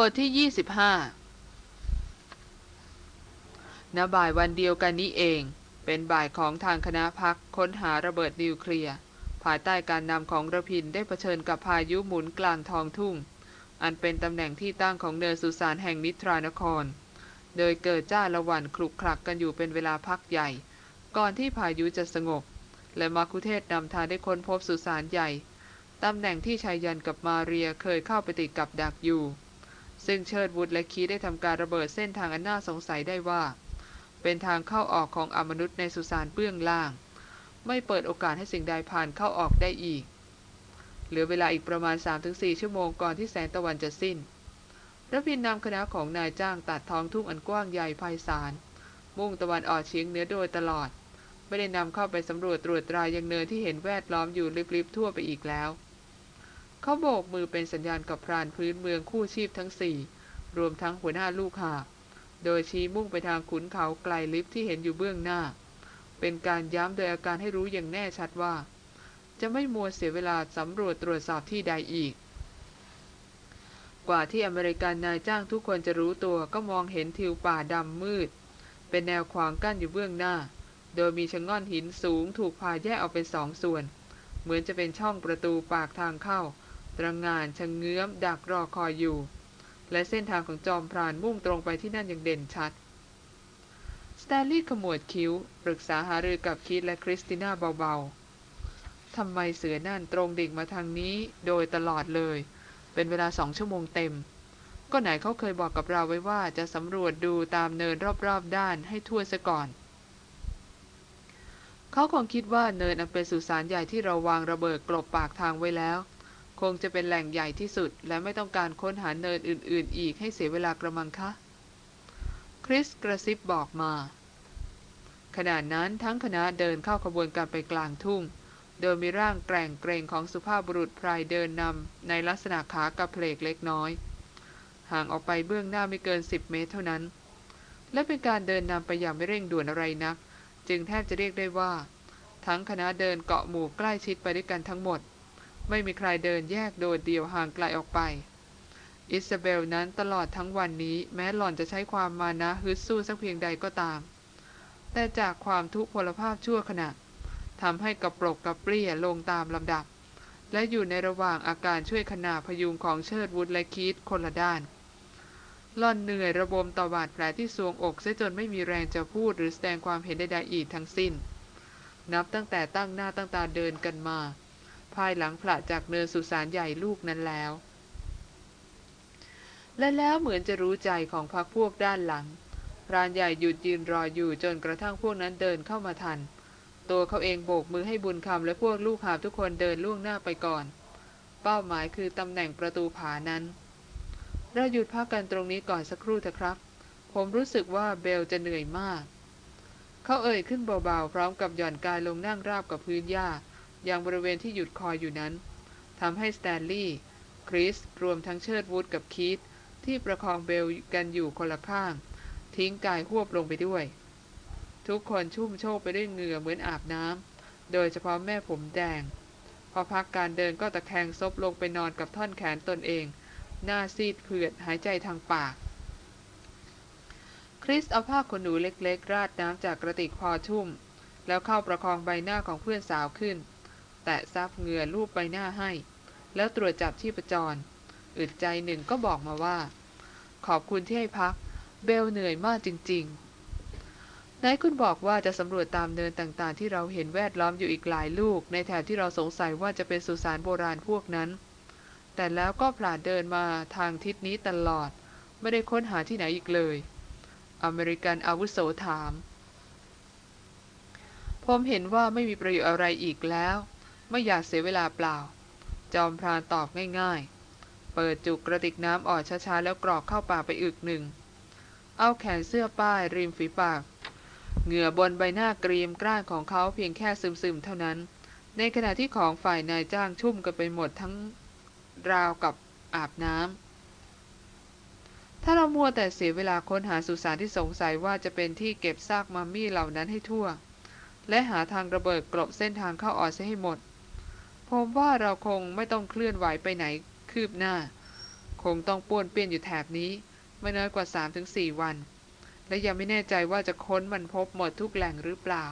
บทที่ 25ณบ่ายวันเดียวกันนี้เอง เป็นบ่ายของทางคณะพักค้นหาระเบิดนิวเคลียร์ภายใต้การนำของระพินได้เผชิญกับพายุหมุนกลางทองทุ่ง อันเป็นตำแหน่งที่ตั้งของเนินสุสานแห่งนิทรานคร โดยเกิดจ้าละวันคลุกคลักกันอยู่เป็นเวลาพักใหญ่ ก่อนที่พายุจะสงบ และมาคุเทศนำทางได้ค้นพบสุสานใหญ่ตำแหน่งที่ชายยันกับมาเรียเคยเข้าไปติดกับดักอยู่ ซึ่งเชิดวุฒและคีได้ทำการระเบิดเส้นทางอันน่าสงสัยได้ว่า เป็นทางเข้าออกของอมนุษย์ในสุสานเบื้องล่าง ไม่เปิดโอกาสให้สิ่งใดผ่านเข้าออกได้อีก เหลือเวลาอีกประมาณ 3-4 ชั่วโมงก่อนที่แสงตะวันจะสิ้นรพินนำคณะของนายจ้างตัดท้องทุ่งอันกว้างใหญ่ไพศาลมุ่งตะวันออกเฉียงเหนือโดยตลอด ไม่ได้นำเข้าไปสำรวจตรวจตรายังเนินที่เห็นแวดล้อมอยู่ริบๆทั่วไปอีกแล้ว เขาโบกมือเป็นสัญญาณกับพรานพื้นเมืองคู่ชีพทั้งสี่ รวมทั้งหัวหน้าลูกหาบโดยชี้มุ่งไปทางขุนเขาไกลลิฟที่เห็นอยู่เบื้องหน้า เป็นการย้ำโดยอาการให้รู้อย่างแน่ชัดว่า จะไม่มัวเสียเวลาสำรวจตรวจสอบที่ใดอีก กว่าที่อเมริกันนายจ้างทุกคนจะรู้ตัวก็มองเห็นทิวป่าดำมืด เป็นแนวขวางกั้นอยู่เบื้องหน้า โดยมีชะง่อนหินสูงถูกพาแยกออกเป็นสองส่วน เหมือนจะเป็นช่องประตูปากทางเข้า ตระงงานชะเงื้อม ดักรอคอยอยู่ และเส้นทางของจอมพรานมุ่งตรงไปที่นั่นอย่างเด่นชัด สแตนลีย์ขมวดคิ้ว ปรึกษาหารือกับคิดและคริสติน่าเบาๆ ทำไมเสือนั่นตรงดิ่งมาทางนี้โดยตลอดเลย เป็นเวลาสองชั่วโมงเต็ม ก็ไหนเขาเคยบอกกับเราไว้ว่าจะสำรวจดูตามเนินรอบๆด้านให้ทั่วซะก่อนเขาคงคิดว่าเนินอันเป็นสุสานใหญ่ที่เราวางระเบิดกลบปากทางไว้แล้ว คงจะเป็นแหล่งใหญ่ที่สุด และไม่ต้องการค้นหาเนินอื่น ๆ อีกให้เสียเวลากระมังคะคริสกระซิบบอกมา ขณะนั้นทั้งคณะเดินเข้าขบวนการไปกลางทุ่ง โดยมีร่างแกร่งเกรงของสุภาพบุรุษพรายเดินนำในลักษณะขากระเพลกเล็กน้อย ห่างออกไปเบื้องหน้าไม่เกิน 10 เมตรเท่านั้น และเป็นการเดินนำไปอย่างไม่เร่งด่วนอะไรนัก จึงแทบจะเรียกได้ว่า ทั้งคณะเดินเกาะหมู่ใกล้ชิดไปด้วยกันทั้งหมด ไม่มีใครเดินแยกโดดเดี่ยวห่างไกลออกไป อิซาเบลนั้นตลอดทั้งวันนี้แม้หล่อนจะใช้ความมานะฮึดสู้สักเพียงใดก็ตาม แต่จากความทุกพลภาพชั่วขณะทำให้กระปรกกระเปรี้ยลงตามลำดับ และอยู่ในระหว่างอาการช่วยขนาพยุงของเชิดวุฒและคีตคนละด้านหล่อนเหนื่อยระบมต่อบาดแผลที่สวงอกเสียจนไม่มีแรงจะพูดหรือแสดงความเห็นใดๆอีกทั้งสิ้น นับตั้งแต่ตั้งหน้าตั้งตาเดินกันมา ภายหลังผละจากเนินสุสานใหญ่ลูกนั้นแล้ว และแล้วเหมือนจะรู้ใจของพักพวกด้านหลังพรานใหญ่หยุดยืนรออยู่จนกระทั่งพวกนั้นเดินเข้ามาทัน ตัวเขาเองโบกมือให้บุญคำและพวกลูกหาบทุกคนเดินล่วงหน้าไปก่อน เป้าหมายคือตำแหน่งประตูผานั้น เราหยุดพักกันตรงนี้ก่อนสักครู่เถอะครับ ผมรู้สึกว่าเบลจะเหนื่อยมาก เขาเอ่ยขึ้นเบาๆ พร้อมกับหย่อนกายลงนั่งราบกับพื้นหญ้า ย่างบริเวณที่หยุดคอยอยู่นั้นทำให้สแตนลีย์คริสรวมทั้งเชิดวูดกับคีตที่ประคองเบลกันอยู่คนละข้าง ทิ้งกายหวบลงไปด้วย ทุกคนชุ่มโชกไปด้วยเหงื่อเหมือนอาบน้ำโดยเฉพาะแม่ผมแดง พอพักการเดินก็ตะแคงซบลงไปนอนกับท่อนแขนตนเอง หน้าซีดเผือดหายใจทางปาก คริสเอาผ้าขนหนูเล็กๆ ราดน้ำจากกระติกพอชุ่ม แล้วเข้าประคองใบหน้าของเพื่อนสาวขึ้น แตะซับเหงื่อลูบใบหน้าให้ แล้วตรวจจับที่ประจร อึดใจหนึ่งก็บอกมาว่า ขอบคุณที่ให้พัก เบลเหนื่อยมากจริง ๆ นายคุณบอกว่าจะสำรวจตามเนินต่างๆ ที่เราเห็นแวดล้อมอยู่อีกหลายลูก ในแถบที่เราสงสัยว่าจะเป็นสุสานโบราณพวกนั้น แต่แล้วก็ผลาดเดินมาทางทิศนี้ตลอด ไม่ได้ค้นหาที่ไหนอีกเลย อเมริกันอาวุโสถามผมเห็นว่าไม่มีประโยชน์อะไรอีกแล้ว ไม่อยากเสียเวลาเปล่า จอมพรานตอบง่ายๆ เปิดจุกกระติกน้ำออดช้าๆ แล้วกรอกเข้าปากไปอึกหนึ่ง เอาแขนเสื้อป้ายริมฝีปาก เหงื่อบนใบหน้ากรีมกล้านของเขาเพียงแค่ซึมๆ เท่านั้น ในขณะที่ของฝ่ายนายจ้างชุ่มกันไปหมดทั้งราวกับอาบน้ำถ้าเรามัวแต่เสียเวลาค้นหาสุสานที่สงสัยว่าจะเป็นที่เก็บซากมัมมี่เหล่านั้นให้ทั่ว และหาทางระเบิดกลบเส้นทางเข้าออกเสียให้หมด ผมว่าเราคงไม่ต้องเคลื่อนไหวไปไหนคืบหน้า คงต้องป้วนเปี้ยนอยู่แถบนี้ ไม่น้อยกว่า 3-4 วัน และยังไม่แน่ใจว่าจะค้นมันพบหมดทุกแหล่งหรือเปล่า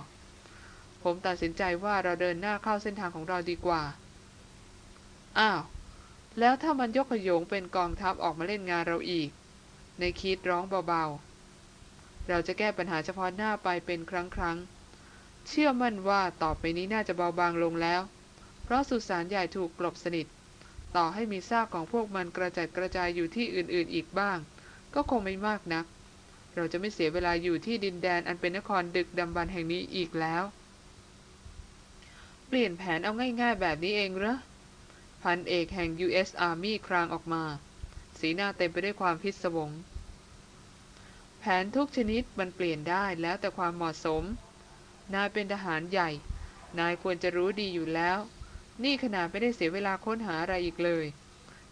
ผมตัดสินใจว่าเราเดินหน้าเข้าเส้นทางของเราดีกว่า อ้าว แล้วถ้ามันยกขยงเป็นกองทัพออกมาเล่นงานเราอีก ในคิดร้องเบาๆ เราจะแก้ปัญหาเฉพาะหน้าไปเป็นครั้งครั้งเชื่อมั่นว่าต่อไปนี้น่าจะเบาบางลงแล้ว เพราะสุสานใหญ่ถูกกลบสนิท ต่อให้มีซากของพวกมันกระจัดกระจายอยู่ที่อื่นๆอีกบ้าง ก็คงไม่มากนัก เราจะไม่เสียเวลาอยู่ที่ดินแดนอันเป็นนครดึกดำบรรแห่งนี้อีกแล้ว เปลี่ยนแผนเอาง่ายๆแบบนี้เองเหรอ พันเอกแห่ง U.S. Army ครางออกมา สีหน้าเต็มไปด้วยความพิศวง แผนทุกชนิดมันเปลี่ยนได้แล้วแต่ความเหมาะสม นายเป็นทหารใหญ่ นายควรจะรู้ดีอยู่แล้ว นี่ขนาดไม่ได้เสียเวลาค้นหาอะไรอีกเลย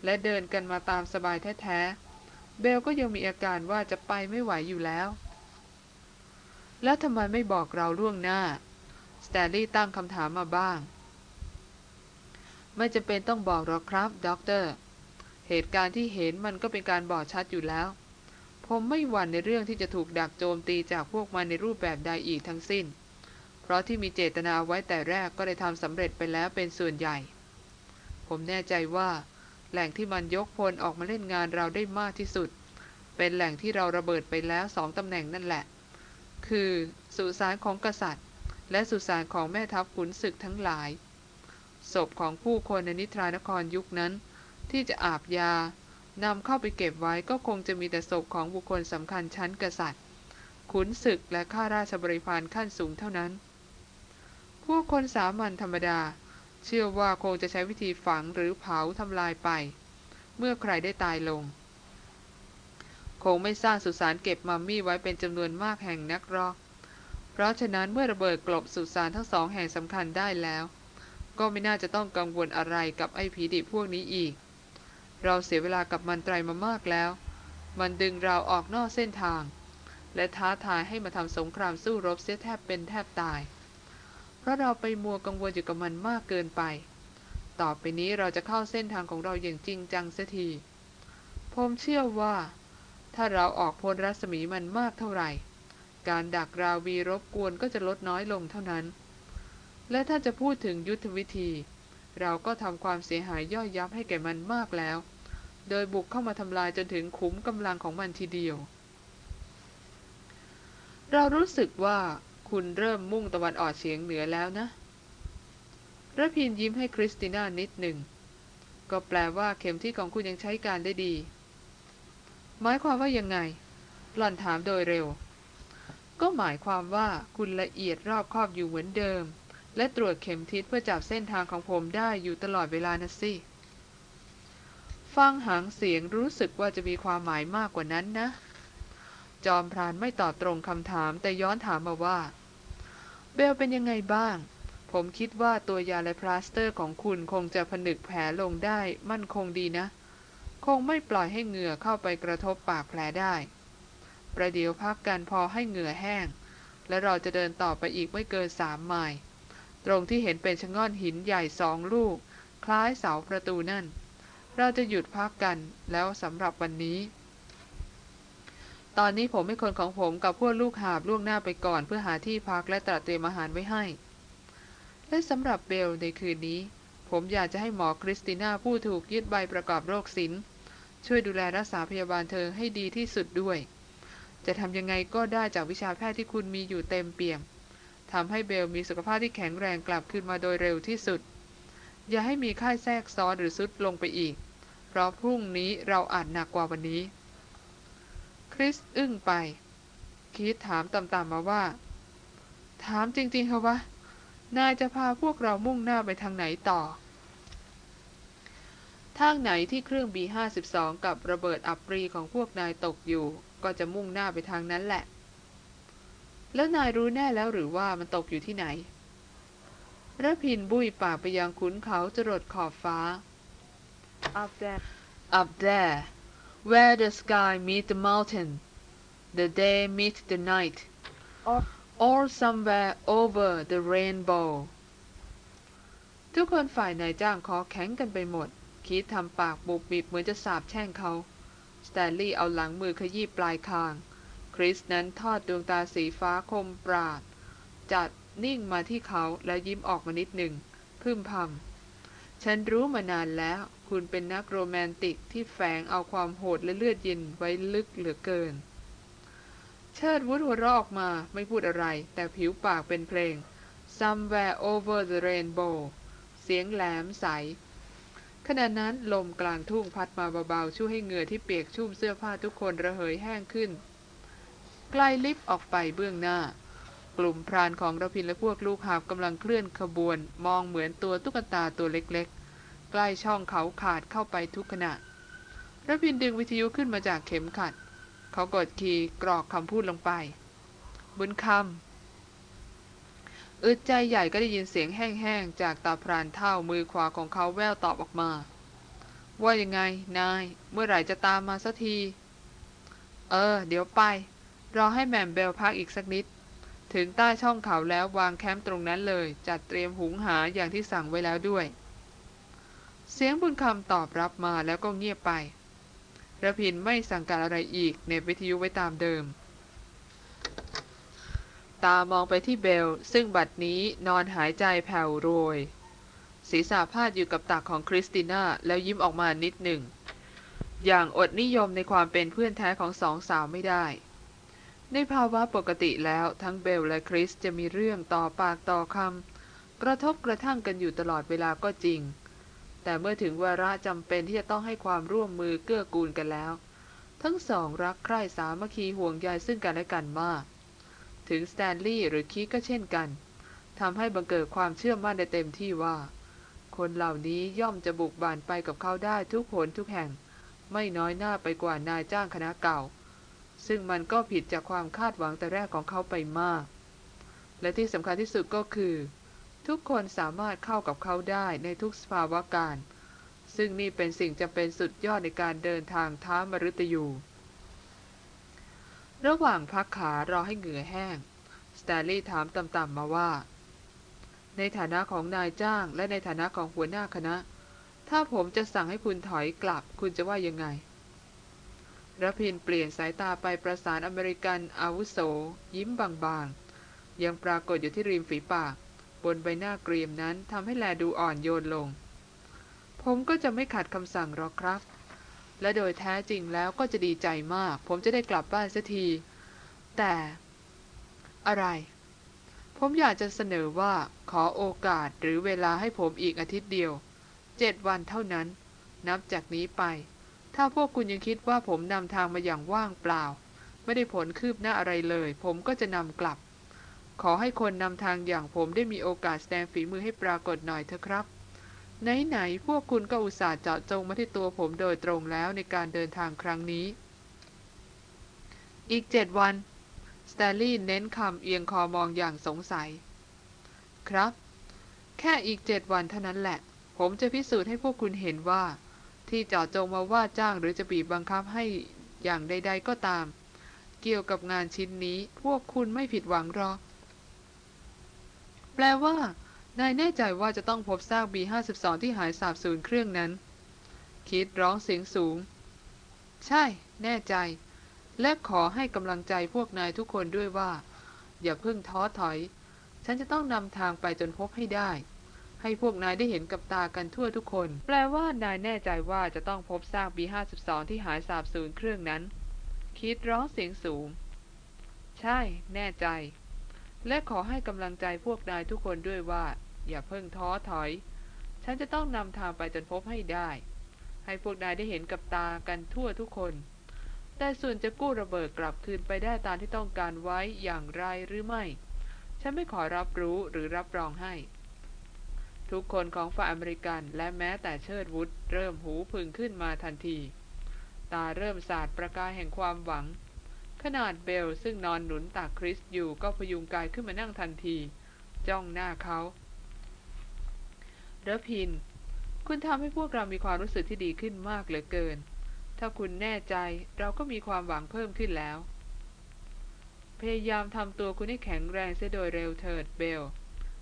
และเดินกันมาตามสบายแท้ๆ เบลก็ยังมีอาการว่าจะไปไม่ไหวอยู่แล้ว แล้วทำไมไม่บอกเราล่วงหน้า สแตนลีย์ตั้งคำถามมาบ้าง ไม่จำเป็นต้องบอกหรอกครับด็อกเตอร์ เหตุการณ์ที่เห็นมันก็เป็นการบอกชัดอยู่แล้ว ผมไม่หวั่นในเรื่องที่จะถูกดักโจมตีจากพวกมันในรูปแบบใดอีกทั้งสิ้น เพราะที่มีเจตนาไว้แต่แรกก็ได้ทำสำเร็จไปแล้วเป็นส่วนใหญ่ ผมแน่ใจว่า แหล่งที่มันยกพลออกมาเล่นงานเราได้มากที่สุด เป็นแหล่งที่เราระเบิดไปแล้วสองตำแหน่งนั่นแหละ คือสุสานของกษัตริย์ และสุสานของแม่ทัพขุนศึกทั้งหลาย ศพของผู้คนในนิทรานครยุคนั้น ที่จะอาบยานำเข้าไปเก็บไว้ก็คงจะมีแต่ศพของบุคคลสำคัญชั้นกษัตริย์ ขุนศึกและข้าราชบริพารขั้นสูงเท่านั้น วกคนสามัญธรรมดา เชื่อว่าคงจะใช้วิธีฝังหรือเผาทำลายไป เมื่อใครได้ตายลง คงไม่สร้างสุสานเก็บมัมมี่ไว้เป็นจำนวนมากแห่งนักหรอกเพราะฉะนั้นเมื่อระเบิดกลบสุสานทั้งสองแห่งสำคัญได้แล้ว ก็ไม่น่าจะต้องกังวลอะไรกับไอ้ผีดิบพวกนี้อีก เราเสียเวลากับมันไตรมามากแล้ว มันดึงเราออกนอกเส้นทาง และท้าทายให้มาทำสงครามสู้รบเสียแทบเป็นแทบตาย ราะเราไปมัวกังวลอยู่กับมันมากเกินไป ต่อไปนี้เราจะเข้าเส้นทางของเราอย่างจริงจังเสียที ผมเชื่อว่า ถ้าเราออกพ้นรัศมีมันมากเท่าไหร่ การดักราวีรบกวนก็จะลดน้อยลงเท่านั้น และถ้าจะพูดถึงยุทธวิธี เราก็ทำความเสียหายย่อยยับให้แก่มันมากแล้ว โดยบุกเข้ามาทำลายจนถึงขุมกำลังของมันทีเดียวเรารู้สึกว่า คุณเริ่มมุ่งตะวันออกเฉียงเหนือแล้วนะระพินยิ้มให้คริสติน่านิดหนึ่ง ก็แปลว่าเข็มที่ของคุณยังใช้การได้ดี หมายความว่ายังไง หล่อนถามโดยเร็ว ก็หมายความว่าคุณละเอียดรอบคอบอยู่เหมือนเดิม และตรวจเข็มทิศเพื่อจับเส้นทางของผมได้อยู่ตลอดเวลานะสิ ฟังหางเสียงรู้สึกว่าจะมีความหมายมากกว่านั้นนะ จอมพรานไม่ตอบตรงคำถามแต่ย้อนถามมาว่า เบลเป็นยังไงบ้าง ผมคิดว่าตัวยาและพลาสเตอร์ของคุณคงจะผนึกแผลลงได้มั่นคงดีนะ คงไม่ปล่อยให้เหงื่อเข้าไปกระทบปากแผลได้ ประเดี๋ยวพักกันพอให้เหงื่อแห้ง และเราจะเดินต่อไปอีกไม่เกินสามไมล์ ตรงที่เห็นเป็นชะง่อนหินใหญ่สองลูก คล้ายเสาประตูนั่น เราจะหยุดพักกันแล้วสำหรับวันนี้ ตอนนี้ผมให้คนของผมกับพวกลูกหาบล่วงหน้าไปก่อนเพื่อหาที่พักและตระเตรียมอาหารไว้ให้ และสำหรับเบลในคืนนี้ ผมอยากจะให้หมอคริสติน่าผู้ถูกยึดใบประกอบโรคศิลป์ช่วยดูแลรักษาพยาบาลเธอให้ดีที่สุดด้วย จะทำยังไงก็ได้จากวิชาแพทย์ที่คุณมีอยู่เต็มเปี่ยมทำให้เบลมีสุขภาพที่แข็งแรงกลับคืนมาโดยเร็วที่สุด อย่าให้มีไข้แทรกซ้อนหรือซุดลงไปอีก เพราะพรุ่งนี้เราอาจหนักกว่าวันนี้ ริสอึ้งไปคิดถามต่ำๆมาว่า ถามจริงๆเหรอวะ นายจะพาพวกเรามุ่งหน้าไปทางไหนต่อ ทางไหนที่เครื่อง B52 กับระเบิดอับปรีของพวกนายตกอยู่ ก็จะมุ่งหน้าไปทางนั้นแหละ แล้วนายรู้แน่แล้วหรือว่ามันตกอยู่ที่ไหนระพินบุยปากไปยังขุนเขาจรดขอบฟ้า Up there Up there where the sky meet the mountain the day meet the night or or somewhere over the rainbow ทุกคนฝ่ายนายจ้างคอแข็งกันไปหมด คิคีดทำปากบุบบิบเหมือนจะสาบแช่งเขา สแตนลีย์เอาหลังมือขยี้ปลายคาง คริสนั้นทอดดวงตาสีฟ้าคมปราด จัดนิ่งมาที่เขาและยิ้มออกมานิดหนึ่งพึมพำ ฉันรู้มานานแล้ว คุณเป็นนักโรแมนติกที่แฝงเอาความโหดและเลือดเย็นไว้ลึกเหลือเกิน เชิดวุฒหัวเราะออกมาไม่พูดอะไร แต่ผิวปากเป็นเพลง Somewhere over the rainbow เสียงแหลมใส ขณะนั้นลมกลางทุ่งพัดมาเบาๆ ช่วยให้เหงื่อที่เปียกชุ่มเสื้อผ้าทุกคนระเหยแห้งขึ้นไกลลิฟต์ออกไปเบื้องหน้า กลุ่มพรานของระพินและพวกลูกหาบกำลังเคลื่อนขบวน มองเหมือนตัวตุ๊กตาตัวเล็ก ใกล้ช่องเขาขาดเข้าไปทุกขณะระพินดึงวิทยุขึ้นมาจากเข็มขัด เขากดคีย์กรอกคำพูดลงไป บุญคำอึดใจใหญ่ก็ได้ยินเสียงแห้งๆ จากตาพรานเท่ามือขวาของเขาแววตอบออกมา ว่ายังไง นาย เมื่อไหร่จะตามมาสักที เออ เดี๋ยวไป รอให้แหม่มเบลพักอีกสักนิด ถึงใต้ช่องเขาแล้ววางแคมป์ตรงนั้นเลย จัดเตรียมหุงหาอย่างที่สั่งไว้แล้วด้วย เสียงบุญคำตอบรับมาแล้วก็เงียบไปรพินทร์ไม่สั่งการอะไรอีกเหน็บวิทยุไว้ตามเดิม ตามองไปที่เบล ซึ่งบัดนี้นอนหายใจแผ่วโรย ศีรษะพาดอยู่กับตักของคริสติน่าแล้วยิ้มออกมานิดหนึ่ง อย่างอดนิยมในความเป็นเพื่อนแท้ของสองสาวไม่ได้ ในภาวะปกติแล้วทั้งเบลและคริสจะมีเรื่องต่อปากต่อคำกระทบกระทั่งกันอยู่ตลอดเวลาก็จริง แต่เมื่อถึงวาระจำเป็นที่จะต้องให้ความร่วมมือเกื้อกูลกันแล้ว ทั้งสองรักใคร่สามัคคีห่วงใยซึ่งกันและกันมาก ถึงสแตนลีย์หรือคีก็เช่นกันทำให้บังเกิดความเชื่อมั่นได้เต็มที่ว่า คนเหล่านี้ย่อมจะบุกบานไปกับเขาได้ทุกหนทุกแห่ง ไม่น้อยหน้าไปกว่านายจ้างคณะเก่า ซึ่งมันก็ผิดจากความคาดหวังแต่แรกของเขาไปมาก และที่สำคัญที่สุดก็คือ ทุกคนสามารถเข้ากับเขาได้ในทุกสภาวะการ ซึ่งนี่เป็นสิ่งจำเป็นสุดยอดในการเดินทางท้ามฤตยู ระหว่างพักขารอให้เหงื่อแห้ง สแตนลีย์ถามต่ำๆมาว่า ในฐานะของนายจ้างและในฐานะของหัวหน้าคณะ ถ้าผมจะสั่งให้คุณถอยกลับ คุณจะว่ายังไงระพินเปลี่ยนสายตาไปประสานอเมริกันอาวุโส ยิ้มบางๆ ยังปรากฏอยู่ที่ริมฝีปาก บนใบหน้าเกรียมนั้นทำให้แลดูอ่อนโยนลง ผมก็จะไม่ขัดคำสั่งหรอกครับ และโดยแท้จริงแล้วก็จะดีใจมาก ผมจะได้กลับบ้านสักที แต่อะไร ผมอยากจะเสนอว่าขอโอกาสหรือเวลาให้ผมอีกอาทิตย์เดียวเจ็ดวันเท่านั้น นับจากนี้ไป ถ้าพวกคุณยังคิดว่าผมนำทางมาอย่างว่างเปล่า ไม่ได้ผลคืบหน้าอะไรเลย ผมก็จะนำกลับ ขอให้คนนำทางอย่างผมได้มีโอกาสแสดงฝีมือให้ปรากฏหน่อยเถอะครับ ไหนๆพวกคุณก็อุตส่าห์เจาะจงมาที่ตัวผมโดยตรงแล้วในการเดินทางครั้งนี้ อีกเจ็ดวันสแตลลี่เน้นคำเอียงคอมองอย่างสงสัย ครับ แค่อีกเจ็ดวันเท่านั้นแหละ ผมจะพิสูจน์ให้พวกคุณเห็นว่า ที่เจาะจงมาว่าจ้างหรือจะบีบบังคับให้อย่างใด ๆ ก็ตาม เกี่ยวกับงานชิ้นนี้ พวกคุณไม่ผิดหวังหรอก ลว่า นายแน่ใจว่าจะต้องพบซาก B52 ที่หายสาบสูญเครื่องนั้น คิดร้องเสียงสูง ใช่ แน่ใจ และขอให้กำลังใจพวกนายทุกคนด้วยว่า อย่าเพิ่งท้อถอย ฉันจะต้องนำทางไปจนพบให้ได้ ให้พวกนายได้เห็นกับตากันทั่วทุกคน แปลว่านายแน่ใจว่าจะต้องพบซาก B52 ที่หายสาบสูญเครื่องนั้น คิดร้องเสียงสูง ใช่ แน่ใจ และขอให้กำลังใจพวกนายทุกคนด้วยว่า อย่าเพิ่งท้อถอย ฉันจะต้องนำทางไปจนพบให้ได้ ให้พวกนายได้เห็นกับตากันทั่วทุกคน แต่ส่วนจะกู้ระเบิดกลับคืนไปได้ตามที่ต้องการไว้อย่างไรหรือไม่ ฉันไม่ขอรับรู้หรือรับรองให้ ทุกคนของฝ่ายอเมริกันและแม้แต่เชิดวุฒเริ่มหูพึงขึ้นมาทันที ตาเริ่มสาดประกายแห่งความหวัง ขนาดเบลซึ่งนอนหนุนตักคริสอยู่ก็พยุงกายขึ้นมานั่งทันที จ้องหน้าเขาเรพิน คุณทำให้พวกเรามีความรู้สึกที่ดีขึ้นมากเหลือเกิน ถ้าคุณแน่ใจเราก็มีความหวังเพิ่มขึ้นแล้ว พยายามทำตัวคุณให้แข็งแรงเสียโดยเร็วเถิดเบล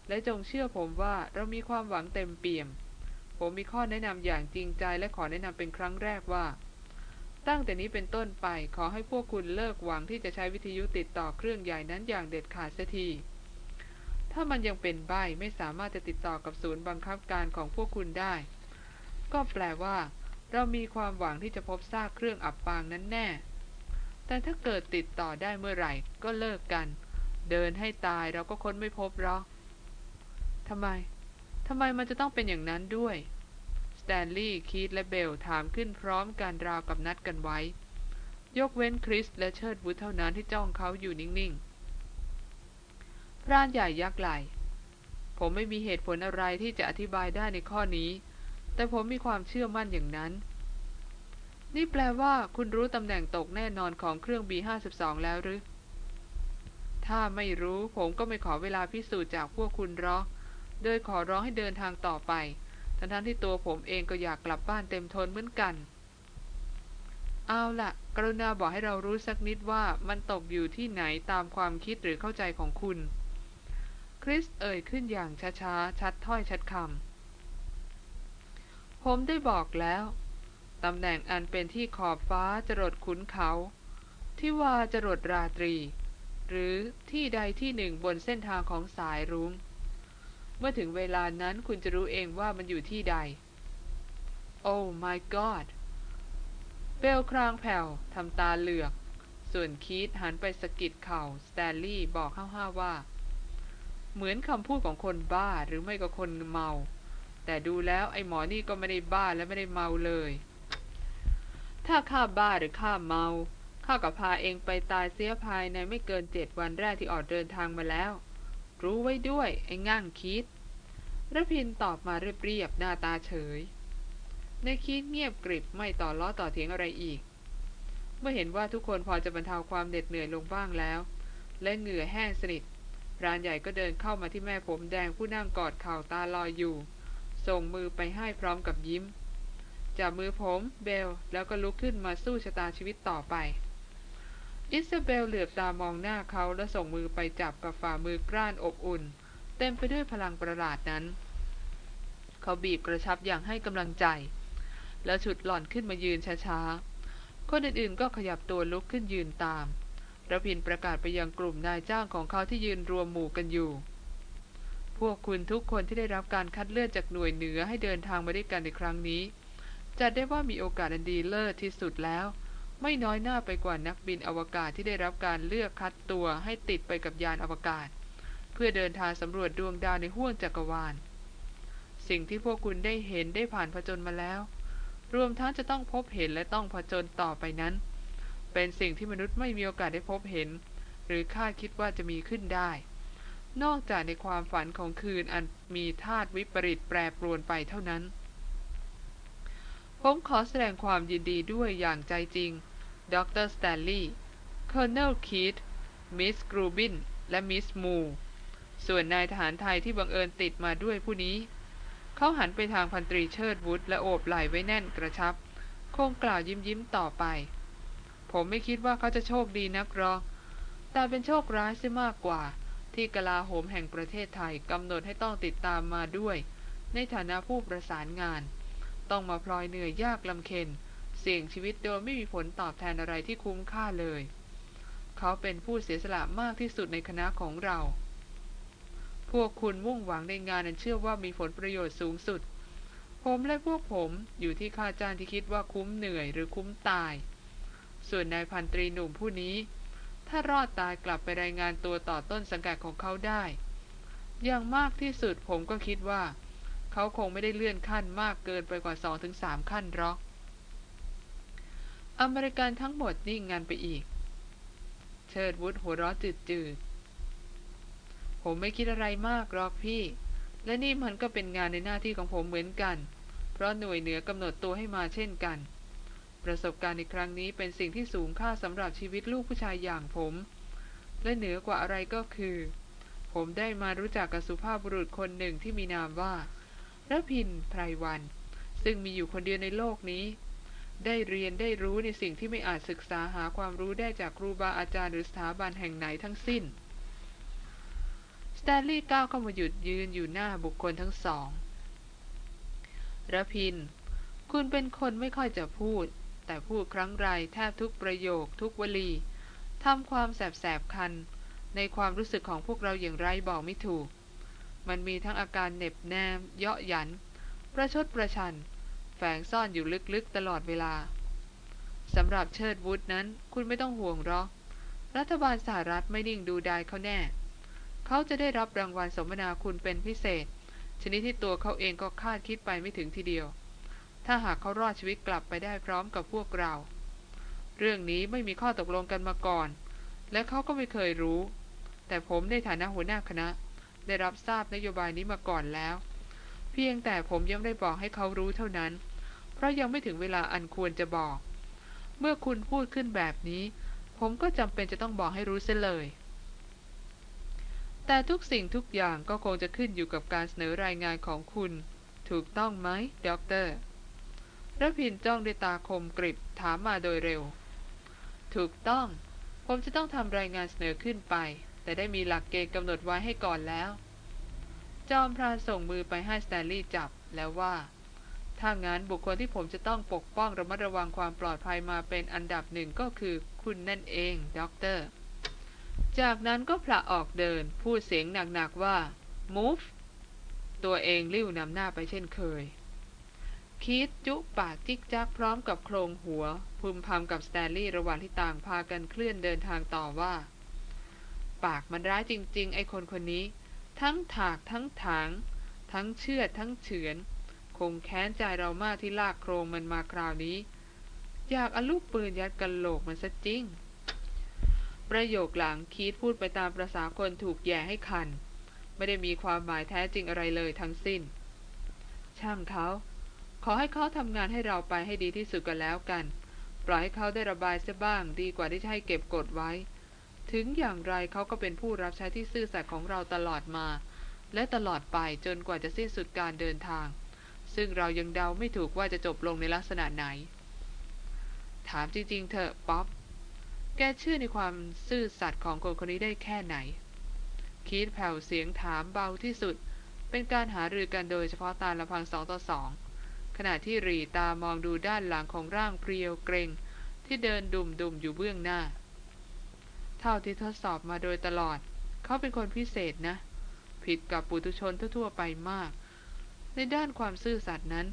และจงเชื่อผมว่าเรามีความหวังเต็มเปี่ยม ผมมีข้อแนะนำอย่างจริงใจและขอแนะนำเป็นครั้งแรกว่า ตั้งแต่นี้เป็นต้นไปขอให้พวกคุณเลิกหวังที่จะใช้วิทยุติดต่อเครื่องใหญ่นั้นอย่างเด็ดขาดเสียทีถ้ามันยังเป็นใบไม่สามารถจะติดต่อกับศูนย์บังคับการของพวกคุณได้ ก็แปลว่า เรามีความหวังที่จะพบซากเครื่องอับปางนั้นแน่ แต่ถ้าเกิดติดต่อได้เมื่อไหร่ ก็เลิกกัน เดินให้ตายเราก็ค้นไม่พบหรอกทำไมทำไมมันจะต้องเป็นอย่างนั้นด้วย แตนลีย์คีตและเบลถามขึ้นพร้อมกันราวกับนัดกันไว้ ยกเว้นคริสและเชิดวุฒเท่านั้นที่จ้องเขาอยู่นิ่งๆ พรานใหญ่ยักไหลผมไม่มีเหตุผลอะไรที่จะอธิบายได้ในข้อนี้ แต่ผมมีความเชื่อมั่นอย่างนั้น นี่แปลว่าคุณรู้ตำแหน่งตกแน่นอนของเครื่อง B52 แล้วหรือ ถ้าไม่รู้ผมก็ไม่ขอเวลาพิสูจน์จากพวกคุณหรอก โดยขอร้องให้เดินทางต่อไป ทั้งๆทที่ตัวผมเองก็อยากกลับบ้านเต็มทนเหมือนกัน เอาละกรุณาบอกให้เรารู้สักนิดว่ามันตกอยู่ที่ไหนตามความคิดหรือเข้าใจของคุณ คริสเอ่ยขึ้นอย่างช้าๆ ชัดถ้อยชัดคำ ผมได้บอกแล้ว ตำแหน่งอันเป็นที่ขอบฟ้าจรดขุนเขา ที่ว่าจรดราตรี หรือที่ใดที่หนึ่งบนเส้นทางของสายรุง้ง เมื่อถึงเวลานั้นคุณจะรู้เองว่ามันอยู่ที่ใด โอ้ my god เบลครางแผ่วทำตาเหลือก ส่วนคีตหันไปสะกิดเข่าสแตนลีย์บอกห้าวๆว่า เหมือนคำพูดของคนบ้าหรือไม่ก็คนเมา แต่ดูแล้วไอ้หมอนี่ก็ไม่ได้บ้าและไม่ได้เมาเลย ถ้าข้าบ้าหรือข้าเมาข้ากับพาเองไปตายเสียภายในไม่เกินเจ็ดวันแรกที่ออกเดินทางมาแล้ว รู้ไว้ด้วยไอ้ง่างคิดระพินตอบมาเรียบๆหน้าตาเฉย ในคิดเงียบกริบไม่ต่อล้อต่อเถียงอะไรอีก เมื่อเห็นว่าทุกคนพอจะบรรเทาความเหน็ดเหนื่อยลงบ้างแล้ว และเหงื่อแห้งสนิทพรานใหญ่ก็เดินเข้ามาที่แม่ผมแดงผู้นั่งกอดเข่าตาลอยอยู่ ส่งมือไปให้พร้อมกับยิ้มจับมือผมเบลแล้วก็ลุกขึ้นมาสู้ชะตาชีวิตต่อไป อิซาเบลเหลือบตามองหน้าเขาและส่งมือไปจับกับฝ่ามือกล้านอบอุ่น เต็มไปด้วยพลังประหลาดนั้น เขาบีบกระชับอย่างให้กำลังใจ แล้วฉุดหล่อนขึ้นมายืนช้าๆ คนอื่นๆก็ขยับตัวลุกขึ้นยืนตามระพินประกาศไปยังกลุ่มนายจ้างของเขาที่ยืนรวมหมู่กันอยู่ พวกคุณทุกคนที่ได้รับการคัดเลือกจากหน่วยเหนือให้เดินทางมาด้วยกันในครั้งนี้จัดได้ว่ามีโอกาสอันดีเลิศที่สุดแล้ว ไม่น้อยหน้าไปกว่านักบินอวกาศที่ได้รับการเลือกคัดตัวให้ติดไปกับยานอวกาศ เพื่อเดินทางสำรวจดวงดาวในห้วงจักรวาล สิ่งที่พวกคุณได้เห็นได้ผ่านผจญมาแล้ว รวมทั้งจะต้องพบเห็นและต้องผจญต่อไปนั้น เป็นสิ่งที่มนุษย์ไม่มีโอกาสได้พบเห็น หรือคาดคิดว่าจะมีขึ้นได้ นอกจากในความฝันของคืนอันมีธาตุวิปริตแปรปรวนไปเท่านั้นผมขอแสดงความยินดีด้วยอย่างใจจริง ดรสแตนลีย์Colonel คีธ Miss กรูบิน และ Miss มู ส่วนนายทหารไทยที่บังเอิญติดมาด้วยผู้นี้ เขาหันไปทางพันตรีเชิดวุธและโอบไหล่ไว้แน่นกระชับ คงกล่าวยิ้มยิ้มต่อไป ผมไม่คิดว่าเขาจะโชคดีนักหรอก แต่เป็นโชคร้ายเสียมากกว่า ที่กลาโหมแห่งประเทศไทยกำหนดให้ต้องติดตามมาด้วย ในฐานะผู้ประสานงาน ต้องมาพลอยเหนื่อยยากลำเค็ญเสี่ยงชีวิตโดยไม่มีผลตอบแทนอะไรที่คุ้มค่าเลย เขาเป็นผู้เสียสละมากที่สุดในคณะของเรา พวกคุณมุ่งหวังในงานนั้นเชื่อว่ามีผลประโยชน์สูงสุด ผมและพวกผมอยู่ที่ค่าจ้างที่คิดว่าคุ้มเหนื่อยหรือคุ้มตาย ส่วนนายพันตรีหนุ่มผู้นี้ ถ้ารอดตายกลับไปรายงานตัวต่อต้นสังกัดของเขาได้ อย่างมากที่สุดผมก็คิดว่า เขาคงไม่ได้เลื่อนขั้นมากเกินไปกว่าสองถึงสามขั้นหรอก อเมริกันทั้งหมดนิ่งงันไปอีก เชิดวุฒหัวเราะจืดจืดผมไม่คิดอะไรมากหรอกพี่ และนี่มันก็เป็นงานในหน้าที่ของผมเหมือนกัน เพราะหน่วยเหนือกำหนดตัวให้มาเช่นกัน ประสบการณ์ในครั้งนี้เป็นสิ่งที่สูงค่าสำหรับชีวิตลูกผู้ชายอย่างผม และเหนือกว่าอะไรก็คือ ผมได้มารู้จักกับสุภาพบุรุษคนหนึ่งที่มีนามว่าระพินไพรวัน ซึ่งมีอยู่คนเดียวในโลกนี้ ได้เรียนได้รู้ในสิ่งที่ไม่อาจศึกษาหาความรู้ได้จากครูบาอาจารย์หรือสถาบันแห่งไหนทั้งสิ้น สแตนลีย์ก้าวเข้ามาหยุดยืนอยู่หน้าบุคคลทั้งสองระพิน คุณเป็นคนไม่ค่อยจะพูด แต่พูดครั้งไรแทบทุกประโยคทุกวลีทำความแสบแสบคัน ในความรู้สึกของพวกเราอย่างไรบอกไม่ถูก มันมีทั้งอาการเหน็บแนม เยาะหยัน ประชดประชัน แฝงซ่อนอยู่ลึกๆตลอดเวลาสำหรับเชิดวุฒนั้นคุณไม่ต้องห่วงหรอกรัฐบาลสหรัฐไม่นิ่งดูดายเขาแน่ เขาจะได้รับรางวัลสมนาคุณเป็นพิเศษ ชนิดที่ตัวเขาเองก็คาดคิดไปไม่ถึงทีเดียว ถ้าหากเขารอดชีวิตกลับไปได้พร้อมกับพวกเรา เรื่องนี้ไม่มีข้อตกลงกันมาก่อน และเขาก็ไม่เคยรู้ แต่ผมในฐานะหัวหน้าคณะ ได้รับทราบนโยบายนี้มาก่อนแล้ว เพียงแต่ผมยังได้บอกให้เขารู้เท่านั้น เพราะยังไม่ถึงเวลาอันควรจะบอก เมื่อคุณพูดขึ้นแบบนี้ ผมก็จำเป็นจะต้องบอกให้รู้เสียเลย แต่ทุกสิ่งทุกอย่างก็คงจะขึ้นอยู่กับการเสนอรายงานของคุณ ถูกต้องไหมด็อกเตอร์รพินทร์จ้องด้วยตาคมกริบถามมาโดยเร็ว ถูกต้อง ผมจะต้องทำรายงานเสนอขึ้นไป แต่ได้มีหลักเกณฑ์กำหนดไว้ให้ก่อนแล้ว จอมพรานส่งมือไปให้สแตนลีย์จับแล้วว่า ถ้างั้นบุคคลที่ผมจะต้องปกป้องระมัดระวังความปลอดภัยมาเป็นอันดับหนึ่งก็คือคุณนั่นเองด็อกเตอร์ จากนั้นก็ผละออกเดิน พูดเสียงหนักๆว่า move ตัวเองลิ้วนำหน้าไปเช่นเคย คิดจุปากจิกจักพร้อมกับโครงหัวพึมพำกับสแตนลีย์ระหว่างที่ต่างพากันเคลื่อนเดินทางต่อว่า ปากมันร้ายจริง ๆ ไอ้คนคนนี้ ทั้งถากทั้งถาง ทั้งเชื่อทั้งเฉือน คงแค้นใจเรามากที่ลากโครงมันมาคราวนี้ อยากเอาลูกปืนยัดกันโหลกมันซะจริง ประโยคหลังคีดพูดไปตามประษาคนถูกแย่ให้คัน ไม่ได้มีความหมายแท้จริงอะไรเลยทั้งสิ้น ช่างเขาขอให้เขาทำงานให้เราไปให้ดีที่สุดกันแล้วกัน ปล่อยให้เขาได้ระบายซะบ้างดีกว่าที่จะให้เก็บกดไว้ ถึงอย่างไรเขาก็เป็นผู้รับใช้ที่ซื่อสัตย์ของเราตลอดมา และตลอดไปจนกว่าจะสิ้นสุดการเดินทาง ซึ่งเรายังเดาไม่ถูกว่าจะจบลงในลักษณะไหน ถามจริงๆเถอะป๊อป แกเชื่อในความซื่อสัตย์ของคนคนนี้ได้แค่ไหน คีดแผ่วเสียงถามเบาที่สุด เป็นการหารือกันโดยเฉพาะตาละพังสองต่อสองขณะที่รีตามองดูด้านหลังของร่างเพรียวเกรงที่เดินดุ่มอยู่เบื้องหน้า เท่าที่ทดสอบมาโดยตลอด เขาเป็นคนพิเศษนะ ผิดกับปุถุชนทั่วๆไปมาก ในด้านความซื่อสัตย์นั้น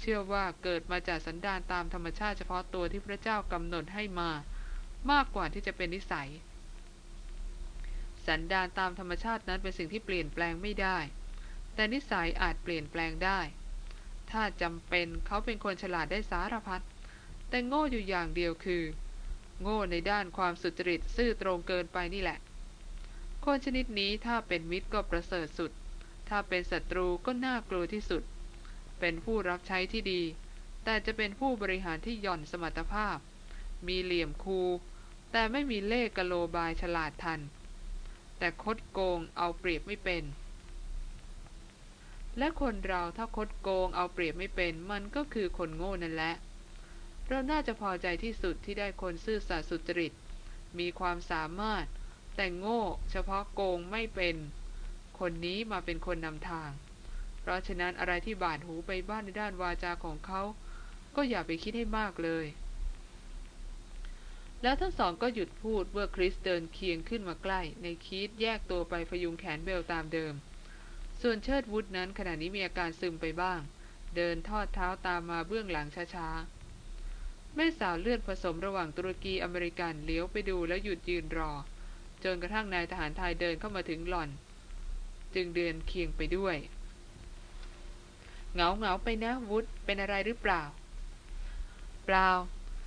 เชื่อว่าเกิดมาจากสันดานตามธรรมชาติเฉพาะตัวที่พระเจ้ากำหนดให้มา มากกว่าที่จะเป็นนิสัย สันดานตามธรรมชาตินั้นเป็นสิ่งที่เปลี่ยนแปลงไม่ได้ แต่นิสัยอาจเปลี่ยนแปลงได้ ถ้าจำเป็นเขาเป็นคนฉลาดได้สารพัดแต่โง่อยู่อย่างเดียวคือ โง่ในด้านความสุจริตซื่อตรงเกินไปนี่แหละ คนชนิดนี้ถ้าเป็นมิตรก็ประเสริฐสุด ถ้าเป็นศัตรูก็น่ากลัวที่สุด เป็นผู้รับใช้ที่ดี แต่จะเป็นผู้บริหารที่หย่อนสมรรถภาพ มีเหลี่ยมคู แต่ไม่มีเล่กะโลบายฉลาดทัน แต่คดโกงเอาเปรียบไม่เป็น และคนเราถ้าคดโกงเอาเปรียบไม่เป็น มันก็คือคนโง่นั่นแหละ เราน่าจะพอใจที่สุดที่ได้คนซื่อสัตย์สุจริต มีความสามารถ แต่โง่เฉพาะโกงไม่เป็น คนนี้มาเป็นคนนำทาง เพราะฉะนั้นอะไรที่บาดหูไปบ้านในด้านวาจาของเขา ก็อย่าไปคิดให้มากเลย แล้วทั้งสองก็หยุดพูดเมื่อคริสเดินเคียงขึ้นมาใกล้ ในคีดแยกตัวไปพยุงแขนเบลตามเดิม ส่วนเชิดวุฒนั้นขณะนี้มีอาการซึมไปบ้าง เดินทอดเท้าตามมาเบื้องหลังช้าๆ แม่สาวเลือดผสมระหว่างตุรกีอเมริกันเลี้ยวไปดูแล้วหยุดยืนรอ จนกระทั่งนายทหารไทยเดินเข้ามาถึงหล่อน จึงเดินเคียงไปด้วยเหงาเหงาไปนะวุฒเป็นอะไรหรือเปล่า เปล่า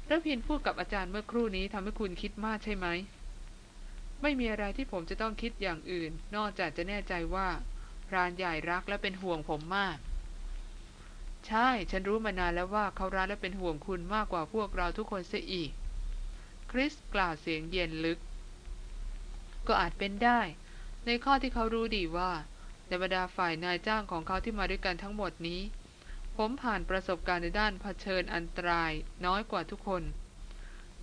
ระพินพูดกับอาจารย์เมื่อครู่นี้ทำให้คุณคิดมากใช่ไหม ไม่มีอะไรที่ผมจะต้องคิดอย่างอื่น นอกจากจะแน่ใจว่าพรานใหญ่รักและเป็นห่วงผมมาก ใช่ ฉันรู้มานานแล้วว่าเขารักและเป็นห่วงคุณมากกว่าพวกเราทุกคนเสียอีก คริสกล่าวเสียงเย็นลึก ก็อาจเป็นได้ ในข้อที่เขารู้ดีว่า ในบรรดาฝ่ายนายจ้างของเขาที่มาด้วยกันทั้งหมดนี้ ผมผ่านประสบการณ์ในด้านเผชิญอันตรายน้อยกว่าทุกคน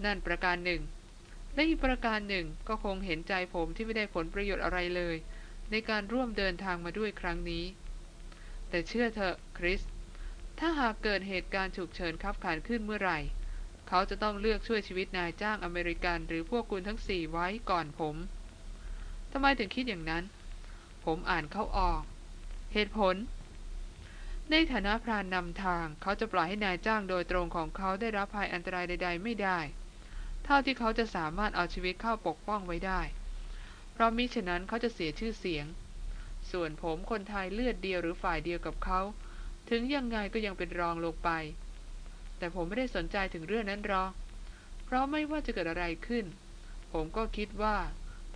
นั่นประการหนึ่ง และอีกประการหนึ่งก็คงเห็นใจผมที่ไม่ได้ผลประโยชน์อะไรเลย ในการร่วมเดินทางมาด้วยครั้งนี้ แต่เชื่อเถอะคริส ถ้าหากเกิดเหตุการณ์ฉุกเฉินขับขันขึ้นเมื่อไหร่เขาจะต้องเลือกช่วยชีวิตนายจ้างอเมริกันหรือพวกคุณทั้งสี่ไว้ก่อนผมำไมถึงคิดอย่างนั้น ผมอ่านเขาออก เหตุผล ในฐานะพรานนำทาง เขาจะปล่อยให้นายจ้างโดยตรงของเขาได้รับภัยอันตรายใด ๆ ไม่ได้ เท่าที่เขาจะสามารถเอาชีวิตเข้าปกป้องไว้ได้ เพราะมิฉะนั้นเขาจะเสียชื่อเสียง ส่วนผมคนไทยเลือดเดียวหรือฝ่ายเดียวกับเขา ถึงยังไงก็ยังเป็นรองลงไป แต่ผมไม่ได้สนใจถึงเรื่องนั้นหรอก เพราะไม่ว่าจะเกิดอะไรขึ้น ผมก็คิดว่า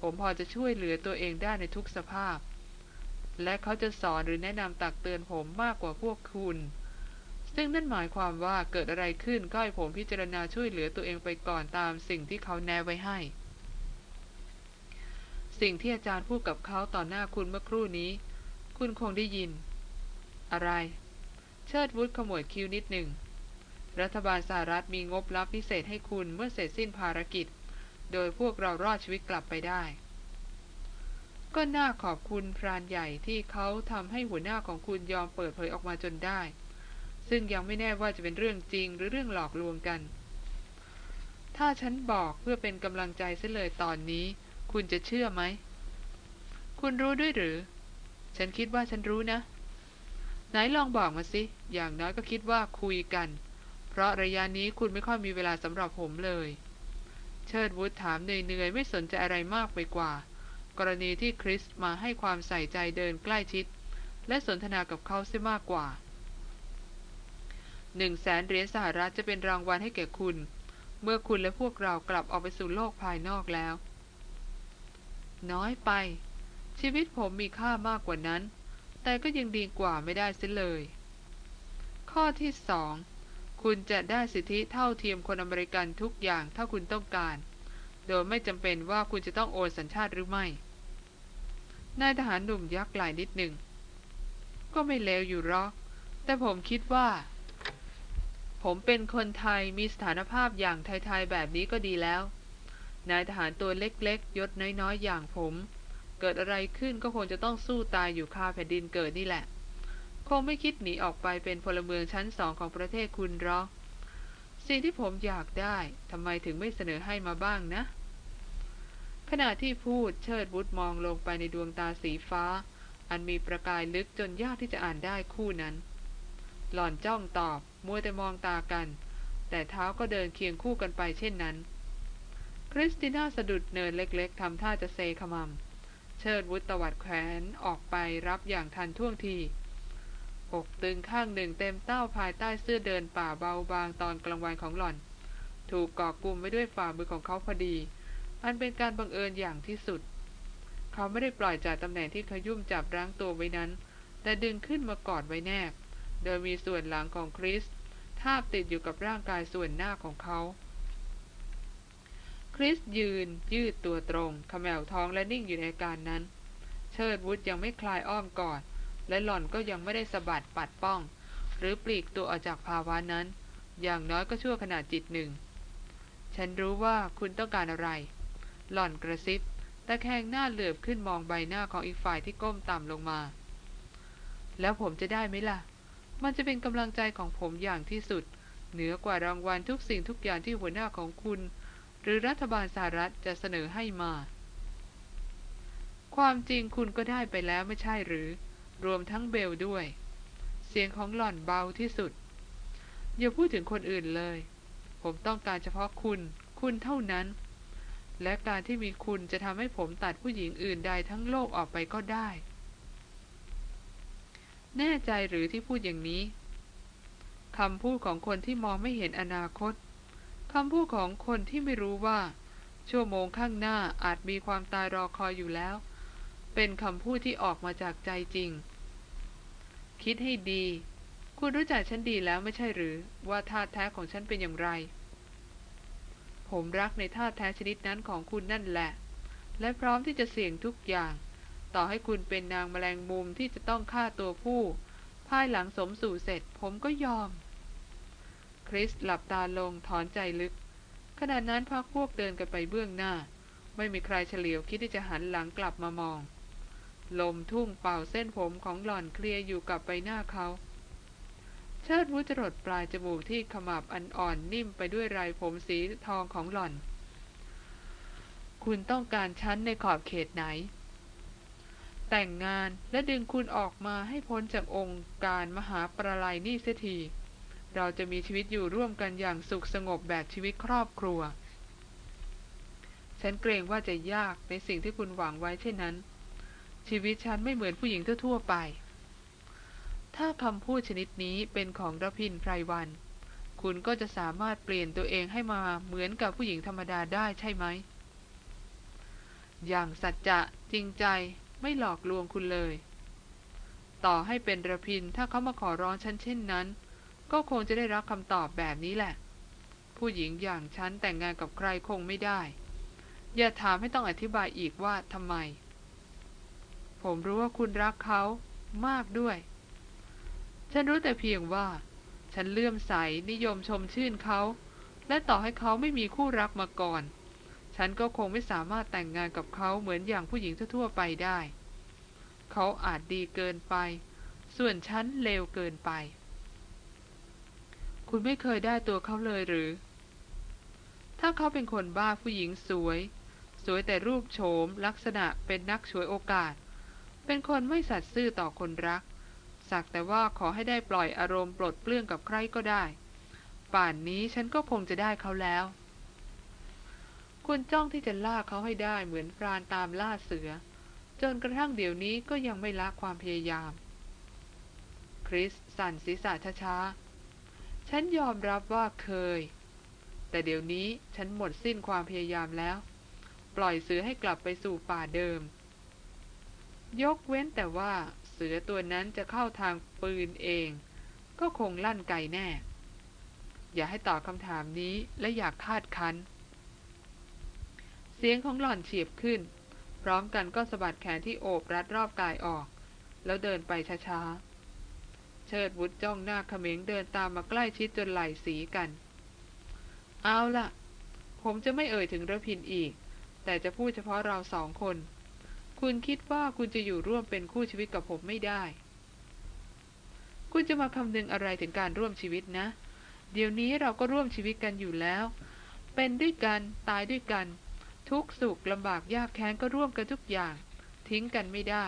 ผมพอจะช่วยเหลือตัวเองได้ในทุกสภาพ และเขาจะสอนหรือแนะนำตักเตือนผมมากกว่าพวกคุณ ซึ่งนั่นหมายความว่าเกิดอะไรขึ้นก็ให้ผมพิจารณาช่วยเหลือตัวเองไปก่อนตามสิ่งที่เขาแนะไว้ให้ สิ่งที่อาจารย์พูดกับเขาต่อหน้าคุณเมื่อครู่นี้ คุณคงได้ยิน อะไร เชิดวุฒขมวดคิ้วนิดหนึ่ง รัฐบาลสหรัฐมีงบลับพิเศษให้คุณเมื่อเสร็จสิ้นภารกิจ โดยพวกเรารอดชีวิตกลับไปได้ ก็น่าขอบคุณพรานใหญ่ที่เขาทำให้หัวหน้าของคุณยอมเปิดเผยออกมาจนได้ ซึ่งยังไม่แน่ว่าจะเป็นเรื่องจริงหรือเรื่องหลอกลวงกัน ถ้าฉันบอกเพื่อเป็นกำลังใจเสียเลยตอนนี้ คุณจะเชื่อไหม คุณรู้ด้วยหรือ ฉันคิดว่าฉันรู้นะ ไหนลองบอกมาสิ อย่างน้อยก็คิดว่าคุยกัน เพราะระยะนี้คุณไม่ค่อยมีเวลาสำหรับผมเลย เชิดวุฒถามเหนื่อยๆไม่สนใจอะไรมากไปกว่า กรณีที่คริสมาให้ความใส่ใจเดินใกล้ชิด และสนทนากับเขาเสียมากกว่าหนึ่งแสนเหรียญสหรัฐจะเป็นรางวัลให้แก่คุณ เมื่อคุณและพวกเรากลับออกไปสู่โลกภายนอกแล้ว น้อยไป ชีวิตผมมีค่ามากกว่านั้น แต่ก็ยังดีกว่าไม่ได้เสียเลย ข้อที่สอง คุณจะได้สิทธิเท่าเทียมคนอเมริกันทุกอย่างถ้าคุณต้องการ โดยไม่จำเป็นว่าคุณจะต้องโอนสัญชาติหรือไม่ นายทหารหนุ่มยักไหล่นิดหนึ่ง ก็ไม่เลวอยู่หรอก แต่ผมคิดว่า ผมเป็นคนไทยมีสถานภาพอย่างไทยๆแบบนี้ก็ดีแล้ว นายทหารตัวเล็กๆ ยศน้อยๆ อย่างผม เกิดอะไรขึ้นก็คงจะต้องสู้ตายอยู่คาแผ่นดินเกิดนี่แหละ คงไม่คิดหนีออกไปเป็นพลเมืองชั้นสองของประเทศคุณหรอกสิ่งที่ผมอยากได้ทำไมถึงไม่เสนอให้มาบ้างนะ ขณะที่พูดเชิดวุฒมองลงไปในดวงตาสีฟ้า อันมีประกายลึกจนยากที่จะอ่านได้คู่นั้น หล่อนจ้องตอบ มัวแต่มองตากัน แต่เท้าก็เดินเคียงคู่กันไปเช่นนั้น คริสติน่าสะดุดเนินเล็กๆทำท่าจะเซขมำเชิดวุฒตวัดแขวนออกไปรับอย่างทันท่วงที อกตึงข้างหนึ่งเต็มเต้าภายใต้เสื้อเดินป่าเบาบางตอนกลางวันของหล่อน ถูกเกาะกลุ่มไว้ด้วยฝ่ามือของเขาพอดี อันเป็นการบังเอิญอย่างที่สุด เขาไม่ได้ปล่อยจากตำแหน่งที่ขยุ่มจับรั้งตัวไว้นั้น แต่ดึงขึ้นมากอดไว้แนบ โดยมีส่วนหลังของคริสทาบติดอยู่กับร่างกายส่วนหน้าของเขาคริสยืนยืดตัวตรงขมวท้องและนิ่งอยู่ในการนั้น เชิดวุฒยังไม่คลายอ้อมกอด และหล่อนก็ยังไม่ได้สะบัดปัดป้อง หรือปลีกตัวออกจากภาวะนั้น อย่างน้อยก็ชั่วขณะจิตหนึ่ง ฉันรู้ว่าคุณต้องการอะไร หล่อนกระซิบแต่แคงหน้าเหลือบขึ้นมองใบหน้าของอีกฝ่ายที่ก้มต่ำลงมา แล้วผมจะได้ไหมล่ะ มันจะเป็นกำลังใจของผมอย่างที่สุด เหนือกว่ารางวัลทุกสิ่งทุกอย่างที่หัวหน้าของคุณ หรือรัฐบาลสหรัฐจะเสนอให้มา ความจริงคุณก็ได้ไปแล้วไม่ใช่หรือ รวมทั้งเบลด้วย เสียงของหล่อนเบาที่สุด อย่าพูดถึงคนอื่นเลย ผมต้องการเฉพาะคุณ คุณเท่านั้น และการที่มีคุณจะทำให้ผมตัดผู้หญิงอื่นใดทั้งโลกออกไปก็ได้ แน่ใจหรือที่พูดอย่างนี้คำพูดของคนที่มองไม่เห็นอนาคตคำพูดของคนที่ไม่รู้ว่า ชั่วโมงข้างหน้าอาจมีความตายรอคอยอยู่แล้ว เป็นคำพูดที่ออกมาจากใจจริง คิดให้ดี คุณรู้จักฉันดีแล้วไม่ใช่หรือ ว่าท่าแท้ของฉันเป็นอย่างไร ผมรักในท่าแท้ชนิดนั้นของคุณนั่นแหละ และพร้อมที่จะเสี่ยงทุกอย่าง ต่อให้คุณเป็นนางแมลงมุมที่จะต้องฆ่าตัวผู้ ภายหลังสมสู่เสร็จ ผมก็ยอม คริสหลับตาลงถอนใจลึก ขณะนั้นพักพวกเดินกันไปเบื้องหน้า ไม่มีใครเฉลียวคิดที่จะหันหลังกลับมามอง ลมทุ่งเป่าเส้นผมของหล่อนเคลียร์อยู่กับใบหน้าเขา เชิดวุจรดปลายจมูกที่ขมับอันอ่อนนิ่มไปด้วยไรผมสีทองของหล่อน คุณต้องการชั้นในขอบเขตไหน แต่งงานและดึงคุณออกมาให้พ้นจากองค์การมหาประลัยนี่เสียทีเราจะมีชีวิตอยู่ร่วมกันอย่างสุขสงบแบบชีวิตครอบครัว ฉันเกรงว่าจะยากในสิ่งที่คุณหวังไว้เช่นนั้น ชีวิตฉันไม่เหมือนผู้หญิงทั่วๆไป ถ้าคำพูดชนิดนี้เป็นของรพินไพรวัน คุณก็จะสามารถเปลี่ยนตัวเองให้มาเหมือนกับผู้หญิงธรรมดาได้ใช่ไหม อย่างสัจจะจริงใจไม่หลอกลวงคุณเลย ต่อให้เป็นระพินถ้าเขามาขอร้องฉันเช่นนั้น ก็คงจะได้รับคำตอบแบบนี้แหละ ผู้หญิงอย่างฉันแต่งงานกับใครคงไม่ได้ อย่าถามให้ต้องอธิบายอีกว่าทำไม ผมรู้ว่าคุณรักเขามากด้วย ฉันรู้แต่เพียงว่า ฉันเลื่อมใสนิยมชมชื่นเขา และต่อให้เขาไม่มีคู่รักมาก่อน ฉันก็คงไม่สามารถแต่งงานกับเขาเหมือนอย่างผู้หญิงทั่วไปได้ เขาอาจดีเกินไป ส่วนฉันเลวเกินไป คุณไม่เคยได้ตัวเขาเลยหรือ ถ้าเขาเป็นคนบ้าผู้หญิงสวย สวยแต่รูปโฉมลักษณะเป็นนักฉวยโอกาสเเป็นคนไม่สัตย์ซื่อต่อคนรัก สักแต่ว่าขอให้ได้ปล่อยอารมณ์ปลดเปลื้องกับใครก็ได้ ป่านนี้ฉันก็คงจะได้เขาแล้ว คุณจ้องที่จะล่าเขาให้ได้เหมือนพรานตามล่าเสือ จนกระทั่งเดี๋ยวนี้ก็ยังไม่ละความพยายาม คริสสั่นศีรษะช้าๆ ฉันยอมรับว่าเคย แต่เดี๋ยวนี้ฉันหมดสิ้นความพยายามแล้ว ปล่อยเสือให้กลับไปสู่ป่าเดิม ยกเว้นแต่ว่าเสือตัวนั้นจะเข้าทางปืนเอง ก็คงลั่นไกแน่ อย่าให้ตอบคำถามนี้และอยากคาดคันเสียงของหล่อนเฉียบขึ้น พร้อมกันก็สะบัดแขนที่โอบรัดรอบกายออก แล้วเดินไปช้าๆ เชิดวุฒจ้องหน้าเขม็งเดินตามมาใกล้ชิดจนไหลสีกัน เอาล่ะผมจะไม่เอ่ยถึงระพินอีก แต่จะพูดเฉพาะเราสองคน คุณคิดว่าคุณจะอยู่ร่วมเป็นคู่ชีวิตกับผมไม่ได้ คุณจะมาคำนึงอะไรถึงการร่วมชีวิตนะ เดี๋ยวนี้เราก็ร่วมชีวิตกันอยู่แล้ว เป็นด้วยกันตายด้วยกัน ทุกสุขลำบากยากแค้นก็ร่วมกันทุกอย่าง ทิ้งกันไม่ได้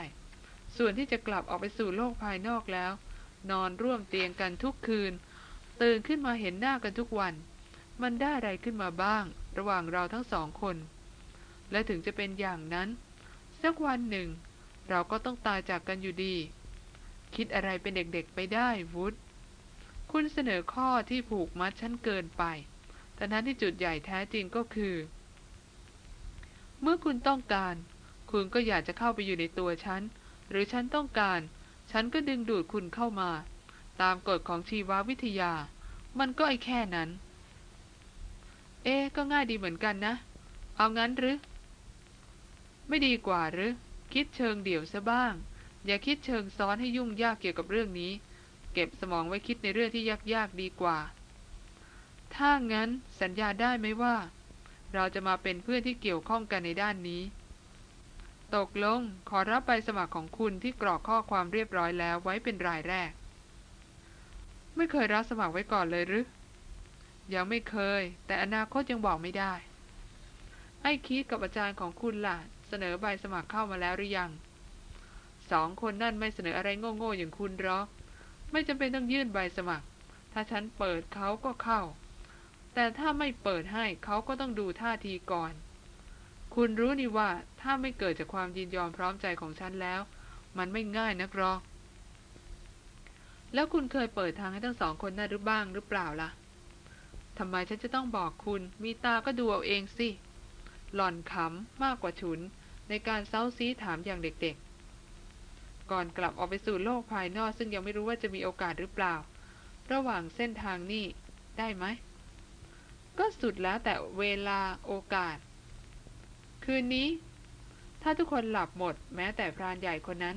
ส่วนที่จะกลับออกไปสู่โลกภายนอกแล้ว นอนร่วมเตียงกันทุกคืน ตื่นขึ้นมาเห็นหน้ากันทุกวัน มันได้อะไรขึ้นมาบ้าง ระหว่างเราทั้งสองคน และถึงจะเป็นอย่างนั้น สักวันหนึ่ง เราก็ต้องตายจากกันอยู่ดี คิดอะไรเป็นเด็กๆไปได้วุฒคุณเสนอข้อที่ผูกมัดฉันเกินไปแต่นั้นที่จุดใหญ่แท้จริงก็คือ เมื่อคุณต้องการ คุณก็อยากจะเข้าไปอยู่ในตัวฉัน หรือฉันต้องการ ฉันก็ดึงดูดคุณเข้ามา ตามกฎของชีววิทยา มันก็ไอแค่นั้น เอ๊ก็ง่ายดีเหมือนกันนะ เอางั้นหรือ ไม่ดีกว่าหรือ คิดเชิงเดี่ยวซะบ้าง อย่าคิดเชิงซ้อนให้ยุ่งยากเกี่ยวกับเรื่องนี้ เก็บสมองไว้คิดในเรื่องที่ยากๆดีกว่า ถ้างั้นสัญญาได้ไหมว่า เราจะมาเป็นเพื่อนที่เกี่ยวข้องกันในด้านนี้ ตกลงขอรับใบสมัครของคุณที่กรอกข้อความเรียบร้อยแล้วไว้เป็นรายแรก ไม่เคยรับสมัครไว้ก่อนเลยหรือยังไม่เคย แต่อนาคตยังบอกไม่ได้ ไอ้คิดกับอาจารย์ของคุณล่ะ เสนอใบสมัครเข้ามาแล้วหรือยังสองคนนั่นไม่เสนออะไรโง่ๆอย่างคุณหรอก ไม่จำเป็นต้องยื่นใบสมัคร ถ้าฉันเปิดเขาก็เข้า แต่ถ้าไม่เปิดให้เขาก็ต้องดูท่าทีก่อน คุณรู้นี่ว่าถ้าไม่เกิดจากความยินยอมพร้อมใจของฉันแล้ว มันไม่ง่ายนักหรอก แล้วคุณเคยเปิดทางให้ทั้งสองคนนั่นหรือบ้างหรือเปล่าล่ะทำไมฉันจะต้องบอกคุณ มีตาก็ดูเอาเองสิ หล่อนขำมากกว่าฉุน ในการเซาซีถามอย่างเด็กๆ ก่อนกลับออกไปสู่โลกภายนอกซึ่งยังไม่รู้ว่าจะมีโอกาสหรือเปล่า ระหว่างเส้นทางนี่ได้ไหม ก็สุดแล้วแต่เวลาโอกาส คืนนี้ ถ้าทุกคนหลับหมดแม้แต่พรานใหญ่คนนั้น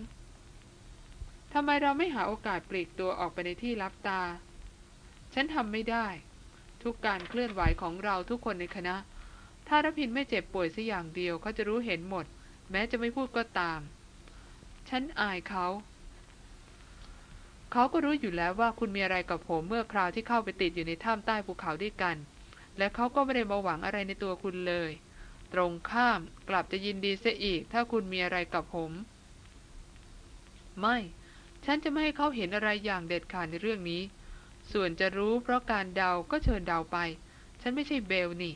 ทำไมเราไม่หาโอกาสปลีกตัวออกไปในที่ลับตา ฉันทำไม่ได้ ทุกการเคลื่อนไหวของเราทุกคนในคณะ ถ้ารพินไม่เจ็บป่วยสัอย่างเดียวเขาจะรู้เห็นหมด แม้จะไม่พูดก็ตาม ฉันอายเขา เขาก็รู้อยู่แล้วว่าคุณมีอะไรกับผมเมื่อคราวที่เข้าไปติดอยู่ในถ้ำใต้ภูเขาด้วยกัน และเขาก็ไม่ได้มาหวังอะไรในตัวคุณเลย ตรงข้ามกลับจะยินดีเสียอีก ถ้าคุณมีอะไรกับผม ไม่ ฉันจะไม่ให้เขาเห็นอะไรอย่างเด็ดขาดในเรื่องนี้ ส่วนจะรู้เพราะการเดาก็เชิญเดาไป ฉันไม่ใช่เบลนี่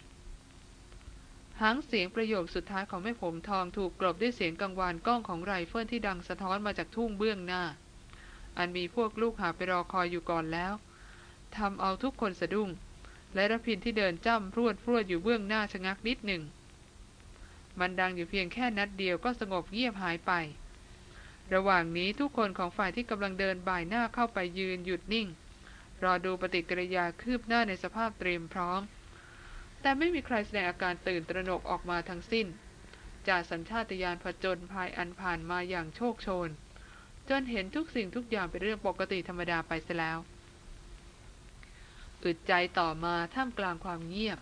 หางเสียงประโยคสุดท้ายของแม่ผมทองถูกกลบด้วยเสียงกังวานก้องของไรเฟิลที่ดังสะท้อนมาจากทุ่งเบื้องหน้า อันมีพวกลูกหาบไปรอคอยอยู่ก่อนแล้วทำเอาทุกคนสะดุ้ง และรพินทร์ที่เดินจ้ำพรวดพรวดอยู่เบื้องหน้าชะงักนิดหนึ่ง มันดังอยู่เพียงแค่นัดเดียวก็สงบเงียบหายไป ระหว่างนี้ทุกคนของฝ่ายที่กำลังเดินบ่ายหน้าเข้าไปยืนหยุดนิ่ง รอดูปฏิกิริยาคืบหน้าในสภาพเตรียมพร้อม แต่ไม่มีใครแสดงอาการตื่นตระหนกออกมาทั้งสิ้น จากสัญชาตญาณผจญภัยอันผ่านมาอย่างโชคโชน จนเห็นทุกสิ่งทุกอย่างเป็นเรื่องปกติธรรมดาไปซะแล้ว อึดใจต่อมาท่ามกลางความเงียบ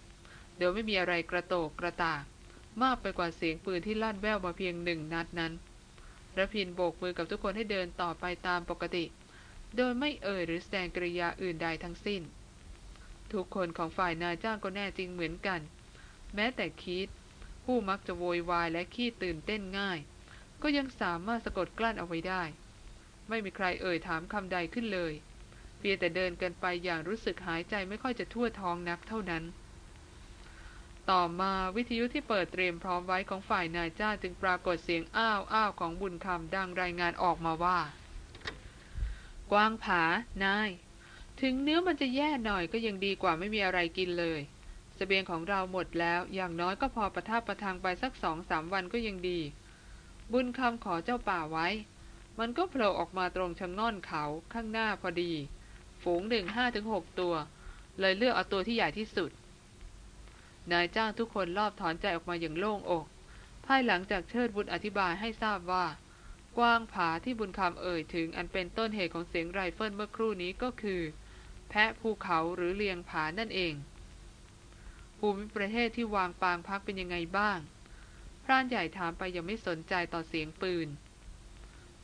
เดี๋ยวไม่มีอะไรกระโตกกระตากมากไปกว่าเสียงปืนที่ลั่นแว่วมาเพียงหนึ่งนัดนั้นระพินโบกมือกับทุกคนให้เดินต่อไปตามปกติ โดยไม่เอ่ยหรือแสดงกริยาอื่นใดทั้งสิ้น ทุกคนของฝ่ายนายจ้างก็แน่จริงเหมือนกัน แม้แต่คิด ผู้มักจะโวยวายและขี้ตื่นเต้นง่าย ก็ยังสามารถสะกดกลั้นเอาไว้ได้ ไม่มีใครเอ่ยถามคำใดขึ้นเลย เพียงแต่เดินกันไปอย่างรู้สึกหายใจไม่ค่อยจะทั่วท้องนักเท่านั้น ต่อมาวิทยุที่เปิดเตรียมพร้อมไว้ของฝ่ายนายจ้างจึงปรากฏเสียงอ้าวอ้าวของบุญคำดังรายงานออกมาว่า กวางผานาย ถึงเนื้อมันจะแย่หน่อยก็ยังดีกว่าไม่มีอะไรกินเลยสเสบียงของเราหมดแล้ว อย่างน้อยก็พอประทับประทังไปสักสองสามวันก็ยังดี บุญคำขอเจ้าป่าไว้ มันก็โผล่ออกมาตรงชะง่อนเขาข้างหน้าพอดี ฝูงหนึ่งห้าถึงหกตัว เลยเลือกเอาตัวที่ใหญ่ที่สุด นายจ้างทุกคนรอบถอนใจออกมาอย่างโล่งอก ภายหลังจากเชิดบุญอธิบายให้ทราบว่า กว้างผาที่บุญคำเอ่ยถึงอันเป็นต้นเหตุของเสียงไรเฟิลเมื่อครู่นี้ก็คือ แพะภูเขาหรือเลียงผานั่นเอง ภูมิประเทศที่วางปางพักเป็นยังไงบ้าง พรานใหญ่ถามไปยังไม่สนใจต่อเสียงปืน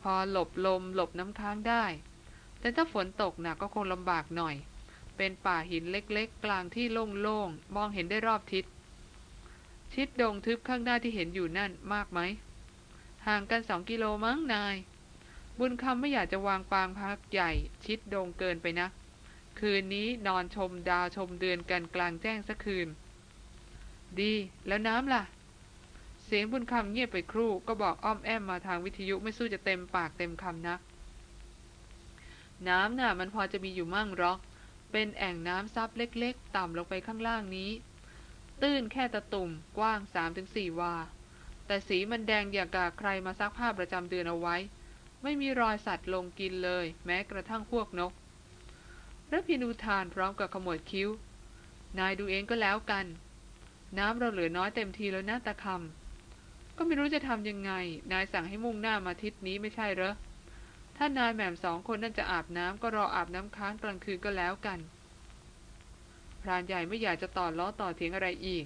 พอหลบลมหลบน้ำค้างได้ แต่ถ้าฝนตกหนักก็คงลำบากหน่อย เป็นป่าหินเล็กๆ กลางที่โล่งๆ มองเห็นได้รอบทิศ ชิดดงทึบข้างหน้าที่เห็นอยู่นั่นมากไหม ห่างกันสองกิโลมั้งนายบุญคำไม่อยากจะวางปางพักใหญ่ ชิดดงเกินไปนะ คืนนี้นอนชมดาวชมเดือนกันกลางแจ้งสักคืน ดีแล้วน้ำล่ะ เสียงบุญคำเงียบไปครู่ก็บอกอ้อมแอมมาทางวิทยุไม่สู้จะเต็มปากเต็มคำนัก น้ำน่ะมันพอจะมีอยู่มั่งหรอก เป็นแอ่งน้ำซับเล็กๆ ต่ำลงไปข้างล่างนี้ ตื้นแค่ตะตุ่มกว้างสามถึงสี่วา แต่สีมันแดงอย่างกับใครมาซักผ้าประจำเดือนเอาไว้ ไม่มีรอยสัตว์ลงกินเลย แม้กระทั่งพวกนก ระพินูทานพร้อมกับขมวดคิ้ว นายดูเองก็แล้วกัน น้ำเราเหลือน้อยเต็มทีแล้วนะตาคำก็ไม่รู้จะทำยังไง นายสั่งให้มุ่งหน้ามาทิศนี้ไม่ใช่เหรอ ถ้านายแหม่มสองคนนั่นจะอาบน้ำก็รออาบน้ำค้างกลางคืนก็แล้วกัน พรานใหญ่ไม่อยากจะต่อล้อต่อเถียงอะไรอีก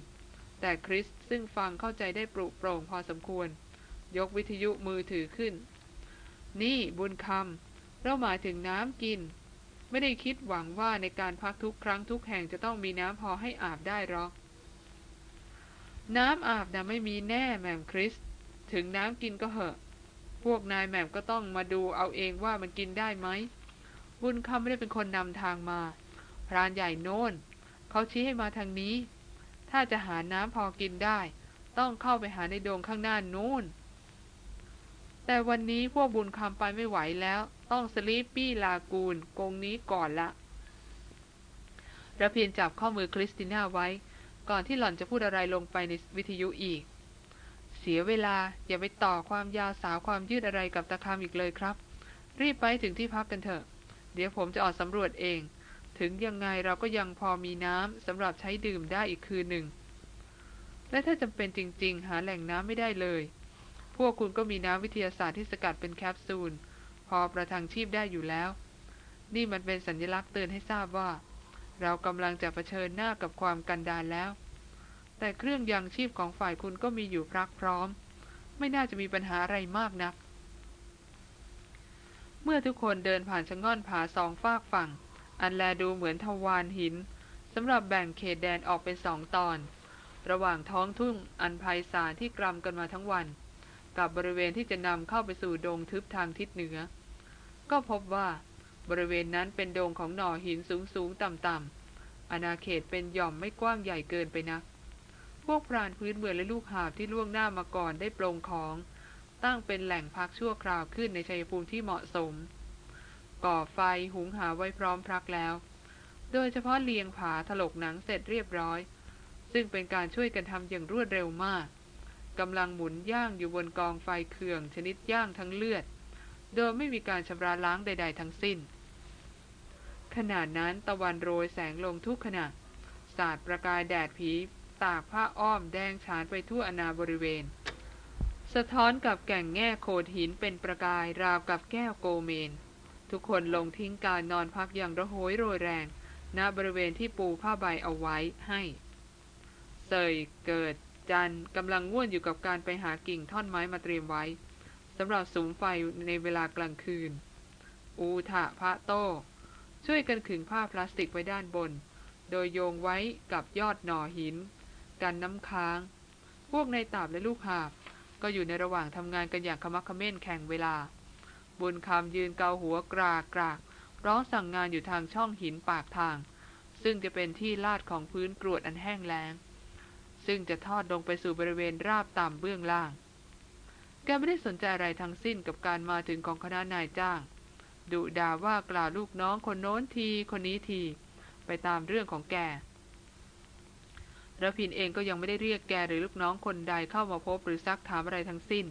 แต่คริสซึ่งฟังเข้าใจได้ปรุโปร่งพอสมควร ยกวิทยุมือถือขึ้น นี่บุญคำเราหมายถึงน้ำกิน ไม่ได้คิดหวังว่าในการพักทุกครั้งทุกแห่งจะต้องมีน้ำพอให้อาบได้หรอก น้ำอาบนะไม่มีแน่แหม่มคริส ถึงน้ำกินก็เหอะ พวกนายแหม่มก็ต้องมาดูเอาเองว่ามันกินได้ไหม บุญคำไม่ได้เป็นคนนำทางมา พรานใหญ่โน้น เขาชี้ให้มาทางนี้ ถ้าจะหาน้ำพอกินได้ ต้องเข้าไปหาในโดงข้างหน้าโน้น แต่วันนี้พวกบุญคำไปไม่ไหวแล้ว ต้องสลีปปี้ลากูนกงนี้ก่อนละระพินจับข้อมือคริสติน่าไว้ ก่อนที่หล่อนจะพูดอะไรลงไปในวิทยุอีก เสียเวลาอย่าไปต่อความยาวสาวความยืดอะไรกับตะคามอีกเลยครับ รีบไปถึงที่พักกันเถอะ เดี๋ยวผมจะออกสำรวจเอง ถึงยังไงเราก็ยังพอมีน้ำสำหรับใช้ดื่มได้อีกคืนหนึ่ง และถ้าจำเป็นจริง ๆ หาแหล่งน้ำไม่ได้เลย พวกคุณก็มีน้ำวิทยาศาสตร์ที่สกัดเป็นแคปซูล พอประทังชีพได้อยู่แล้ว นี่มันเป็นสัญลักษณ์เตือนให้ทราบว่า เรากำลังจะะเผชิญหน้ากับความกันดานแล้ว แต่เครื่องยังชีพของฝ่ายคุณก็มีอยู่พรักพร้อม ไม่น่าจะมีปัญหาอะไรมากนัก เมื่อทุกคนเดินผ่านชะง่อนผาสองฟากฝั่ง อันแลดูเหมือนทวารหินสำหรับแบ่งเขตแดนออกเป็นสองตอน ระหว่างท้องทุ่งอันไพศาลที่กรำกันมาทั้งวัน กับบริเวณที่จะนำเข้าไปสู่ดงทึบทางทิศเหนือ ก็พบว่าบริเวณนั้นเป็นดงของหน่อหินสูงสูงต่ำต่ำอาณาเขตเป็นหย่อมไม่กว้างใหญ่เกินไปนัก พวกพรานพื้นเมืองและลูกหาบที่ล่วงหน้ามาก่อนได้ปรงของ ตั้งเป็นแหล่งพักชั่วคราวขึ้นในชัยภูมิที่เหมาะสม ก่อไฟหุงหาไว้พร้อมพรักแล้ว โดยเฉพาะเลียงผาถลกหนังเสร็จเรียบร้อย ซึ่งเป็นการช่วยกันทำอย่างรวดเร็วมาก กำลังหมุนย่างอยู่บนกองไฟเคืองชนิดย่างทั้งเลือด โดยไม่มีการชำระล้างใด ๆ ทั้งสิ้น ขณะนั้นตะวันโรยแสงลงทุกขณะ สาดประกายแดดผีตากผ้าอ้อมแดงฉานไปทั่วอนาบริเวณ สะท้อนกับแก่งแง่โขดหินเป็นประกายราวกับแก้วโกเมน ทุกคนลงทิ้งการนอนพักอย่างระโหยโรยแรงณบริเวณที่ปูผ้าใบเอาไว้ให้เสยเกิด จันกำลังง่วนอยู่กับการไปหากิ่งท่อนไม้มาเตรียมไว้สำหรับสูงไฟในเวลากลางคืน อูทะพระโตช่วยกันขึงผ้าพลาสติกไว้ด้านบน โดยโยงไว้กับยอดหน่อหิน กันน้ำค้าง พวกในตาบและลูกหาบ ก็อยู่ในระหว่างทำงานกันอย่างขมักขม้นแข่งเวลา บุญคำยืนเกาหัวกรากรากร้องสั่งงานอยู่ทางช่องหินปากทาง ซึ่งจะเป็นที่ลาดของพื้นกรวดอันแห้งแล้ง ซึ่งจะทอดลงไปสู่บริเวณราบต่ำเบื้องล่าง แกไม่ได้สนใจอะไรทั้งสิ้นกับการมาถึงของคณะนายจ้าง ดุด่าว่ากล่าวลูกน้องคนโน้นทีคนนี้ที ไปตามเรื่องของแกระพินเองก็ยังไม่ได้เรียกแกหรือลูกน้องคนใดเข้ามาพบหรือซักถามอะไรทั้งสิ้น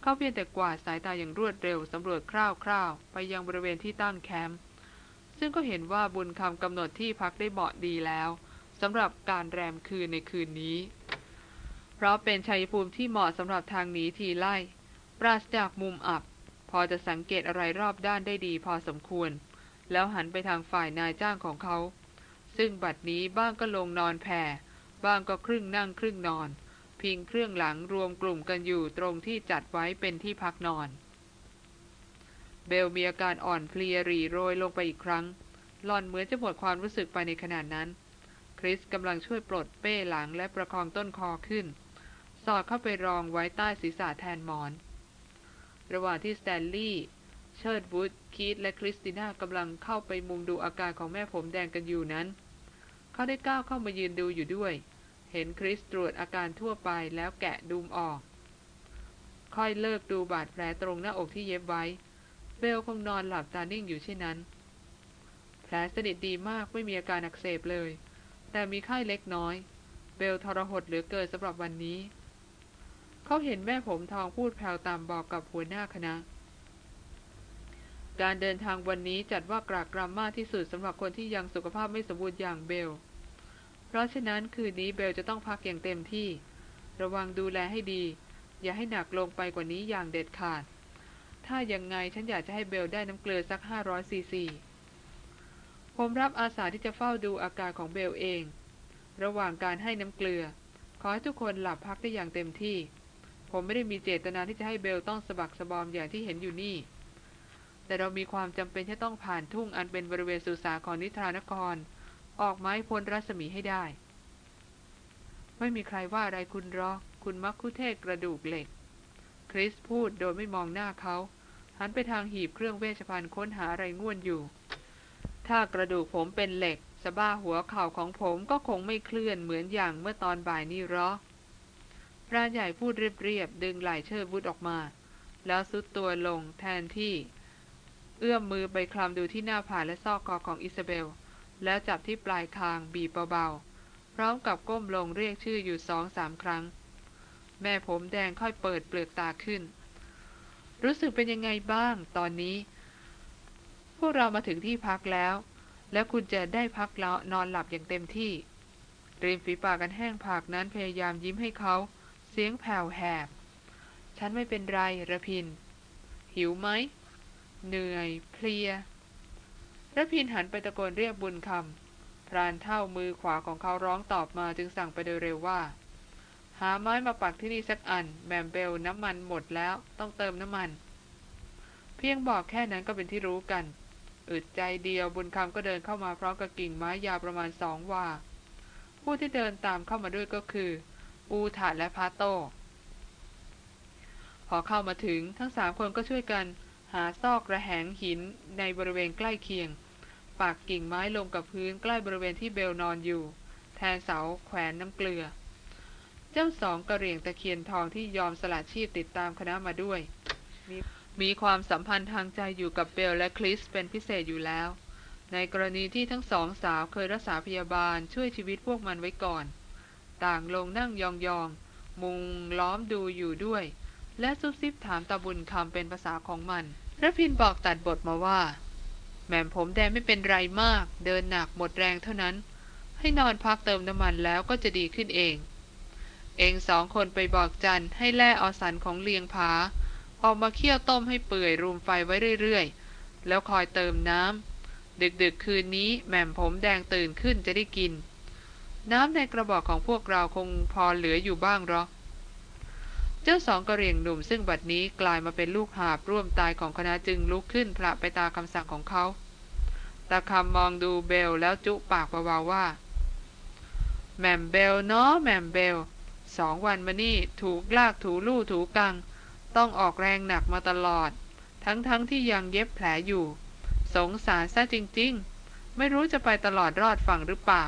เขาเพียงแต่กวาดสายตาอย่างรวดเร็วสำรวจคร่าวๆ ไปยังบริเวณที่ตั้งแคมป์ซึ่งก็เห็นว่าบุญคำกำหนดที่พักได้เหมาะดีแล้ว สำหรับการแรมคืนในคืนนี้ เพราะเป็นชัยภูมิที่เหมาะสำหรับทางหนีทีไล่ ปราศจากมุมอับ พอจะสังเกตอะไรรอบด้านได้ดีพอสมควร แล้วหันไปทางฝ่ายนายจ้างของเขา ซึ่งบัดนี้บ้างก็ลงนอนแผ่ บ้างก็ครึ่งนั่งครึ่งนอน พิงเครื่องหลังรวมกลุ่มกันอยู่ตรงที่จัดไว้เป็นที่พักนอน เบลมีอาการอ่อนเพลียรีโรยลงไปอีกครั้งหล่อนเหมือนจะหมดความรู้สึกไปในขณะนั้น ริสกำลังช่วยปลดเป้หลังและประคองต้นคอขึ้น สอดเข้าไปรองไว้ใต้ศีรษะแทนหมอน ระหว่างที่สแตนลีย์เชิร์ดวูดคีตและคริสติน่ากำลังเข้าไปมุงดูอาการของแม่ผมแดงกันอยู่นั้น เขาได้ก้าวเข้ามายืนดูอยู่ด้วย เห็นคริสตรวจอาการทั่วไปแล้วแกะดุมออก ค่อยเลิกดูบาดแผลตรงหน้าอกที่เย็บไว้ เบลคงนอนหลับตานิ่งอยู่เช่นนั้นแผลสนิทดีมากไม่มีอาการอักเสบเลย แต่มีไข้เล็กน้อย เบลทรหดเหลือเกินสำหรับวันนี้ เขาเห็นแม่ผมทองพูดแผ่วต่ำบอกกับหัวหน้าคณะ การเดินทางวันนี้จัดว่ากรากรำมากที่สุดสำหรับคนที่ยังสุขภาพไม่สมบูรณ์อย่างเบล เพราะฉะนั้นคืนนี้เบลจะต้องพักอย่างเต็มที่ ระวังดูแลให้ดี อย่าให้หนักลงไปกว่านี้อย่างเด็ดขาด ถ้ายังไงฉันอยากจะให้เบลได้น้ำเกลือสักห้าร้อยซีซี ผมรับอาสาที่จะเฝ้าดูอาการของเบลเอง ระหว่างการให้น้ำเกลือ ขอให้ทุกคนหลับพักได้อย่างเต็มที่ ผมไม่ได้มีเจตนาที่จะให้เบลต้องสะบักสะบอมอย่างที่เห็นอยู่นี่ แต่เรามีความจำเป็นที่ต้องผ่านทุ่งอันเป็นบริเวณสุสาของนิทรานคร ออกไม้พ้นรัศมีให้ได้ ไม่มีใครว่าอะไรคุณรอกคุณมักคุเทศกระดูกเหล็ก คริสพูดโดยไม่มองหน้าเขาหันไปทางหีบเครื่องเวชภัณฑ์ค้นหาอะไรง่วนอยู่ ถ้ากระดูกผมเป็นเหล็กสะบ้าหัวเข่าของผมก็คงไม่เคลื่อนเหมือนอย่างเมื่อตอนบ่ายนี้หรอกพรานใหญ่พูดเรียบๆดึงไหล่เชิดวุฒออกมา แล้วซุดตัวลงแทนที่ เอื้อมมือไปคลำดูที่หน้าผาและซอกคอของอิซาเบล แล้วจับที่ปลายคางบีบเบาๆ พร้อมกับก้มลงเรียกชื่ออยู่สองสามครั้ง แม่ผมแดงค่อยเปิดเปลือกตาขึ้น รู้สึกเป็นยังไงบ้างตอนนี้ วกเรามาถึงที่พักแล้ว แล้วคุณจะได้พักแล้วนอนหลับอย่างเต็มที่ริมฝีปากกันแห้งผากนั้นพยายามยิ้มให้เขาเสียงแผ่วแหบ ฉันไม่เป็นไรระพิน หิวไหม เหนื่อยเพลียระพินหันไปตะโกนเรียกบุญคำพรานเท่ามือขวาของเขาร้องตอบมาจึงสั่งไปโดยเร็วว่า หาไม้มาปักที่นี่สักอันแมมเบลน้ำมันหมดแล้วต้องเติมน้ำมัน เพียงบอกแค่นั้นก็เป็นที่รู้กัน อึดใจเดียวบุญคำก็เดินเข้ามาพร้อมกับกิ่งไม้ยาวประมาณสองว่า ผู้ที่เดินตามเข้ามาด้วยก็คือ อูถาและพาโต พอเข้ามาถึงทั้งสามคนก็ช่วยกัน หาซอกระแหงหินในบริเวณใกล้เคียง ปากกิ่งไม้ลงกับพื้นใกล้บริเวณที่เบลนอนอยู่ แทนเสาแขวนน้ำเกลือ เจ้าสองกระเหรี่ยงตะเคียนทองที่ยอมสละชีพติดตามคณะมาด้วย มีความสัมพันธ์ทางใจอยู่กับเบลและคริสเป็นพิเศษอยู่แล้ว ในกรณีที่ทั้งสองสาวเคยรักษาพยาบาลช่วยชีวิตพวกมันไว้ก่อน ต่างลงนั่งยองๆ มุงล้อมดูอยู่ด้วย และซุบซิบถามตาบุญคำเป็นภาษาของมันระพินบอกตัดบทมาว่า แม่มผมแดงไม่เป็นไรมาก เดินหนักหมดแรงเท่านั้น ให้นอนพักเติมน้ำมันแล้วก็จะดีขึ้นเอง เองสองคนไปบอกจันให้แล่อสันของเลียงผา ออกมาเคี่ยวต้มให้เปื่อยรูมไฟไว้เรื่อยๆ แล้วคอยเติมน้ำดึกๆคืนนี้แหม่มผมแดงตื่นขึ้นจะได้กิน น้ำในกระบอกของพวกเราคงพอเหลืออยู่บ้างหรอกเจ้าสองกระเรียงหนุ่มซึ่งบัดนี้กลายมาเป็นลูกหาบร่วมตายของคณะจึงลุกขึ้นพระไปตามคำสั่งของเขาตาคำมองดูเบลแล้วจุปากเบาๆว่า แหม่มเบลเนาะแหม่มเบลสองวันมานี่ถูกลากถูลู่ถูกัง ต้องออกแรงหนักมาตลอด ทั้งๆทที่ยังเย็บแผลอยู่ สงสารซะจริงๆ ไม่รู้จะไปตลอดรอดฝั่งหรือเปล่า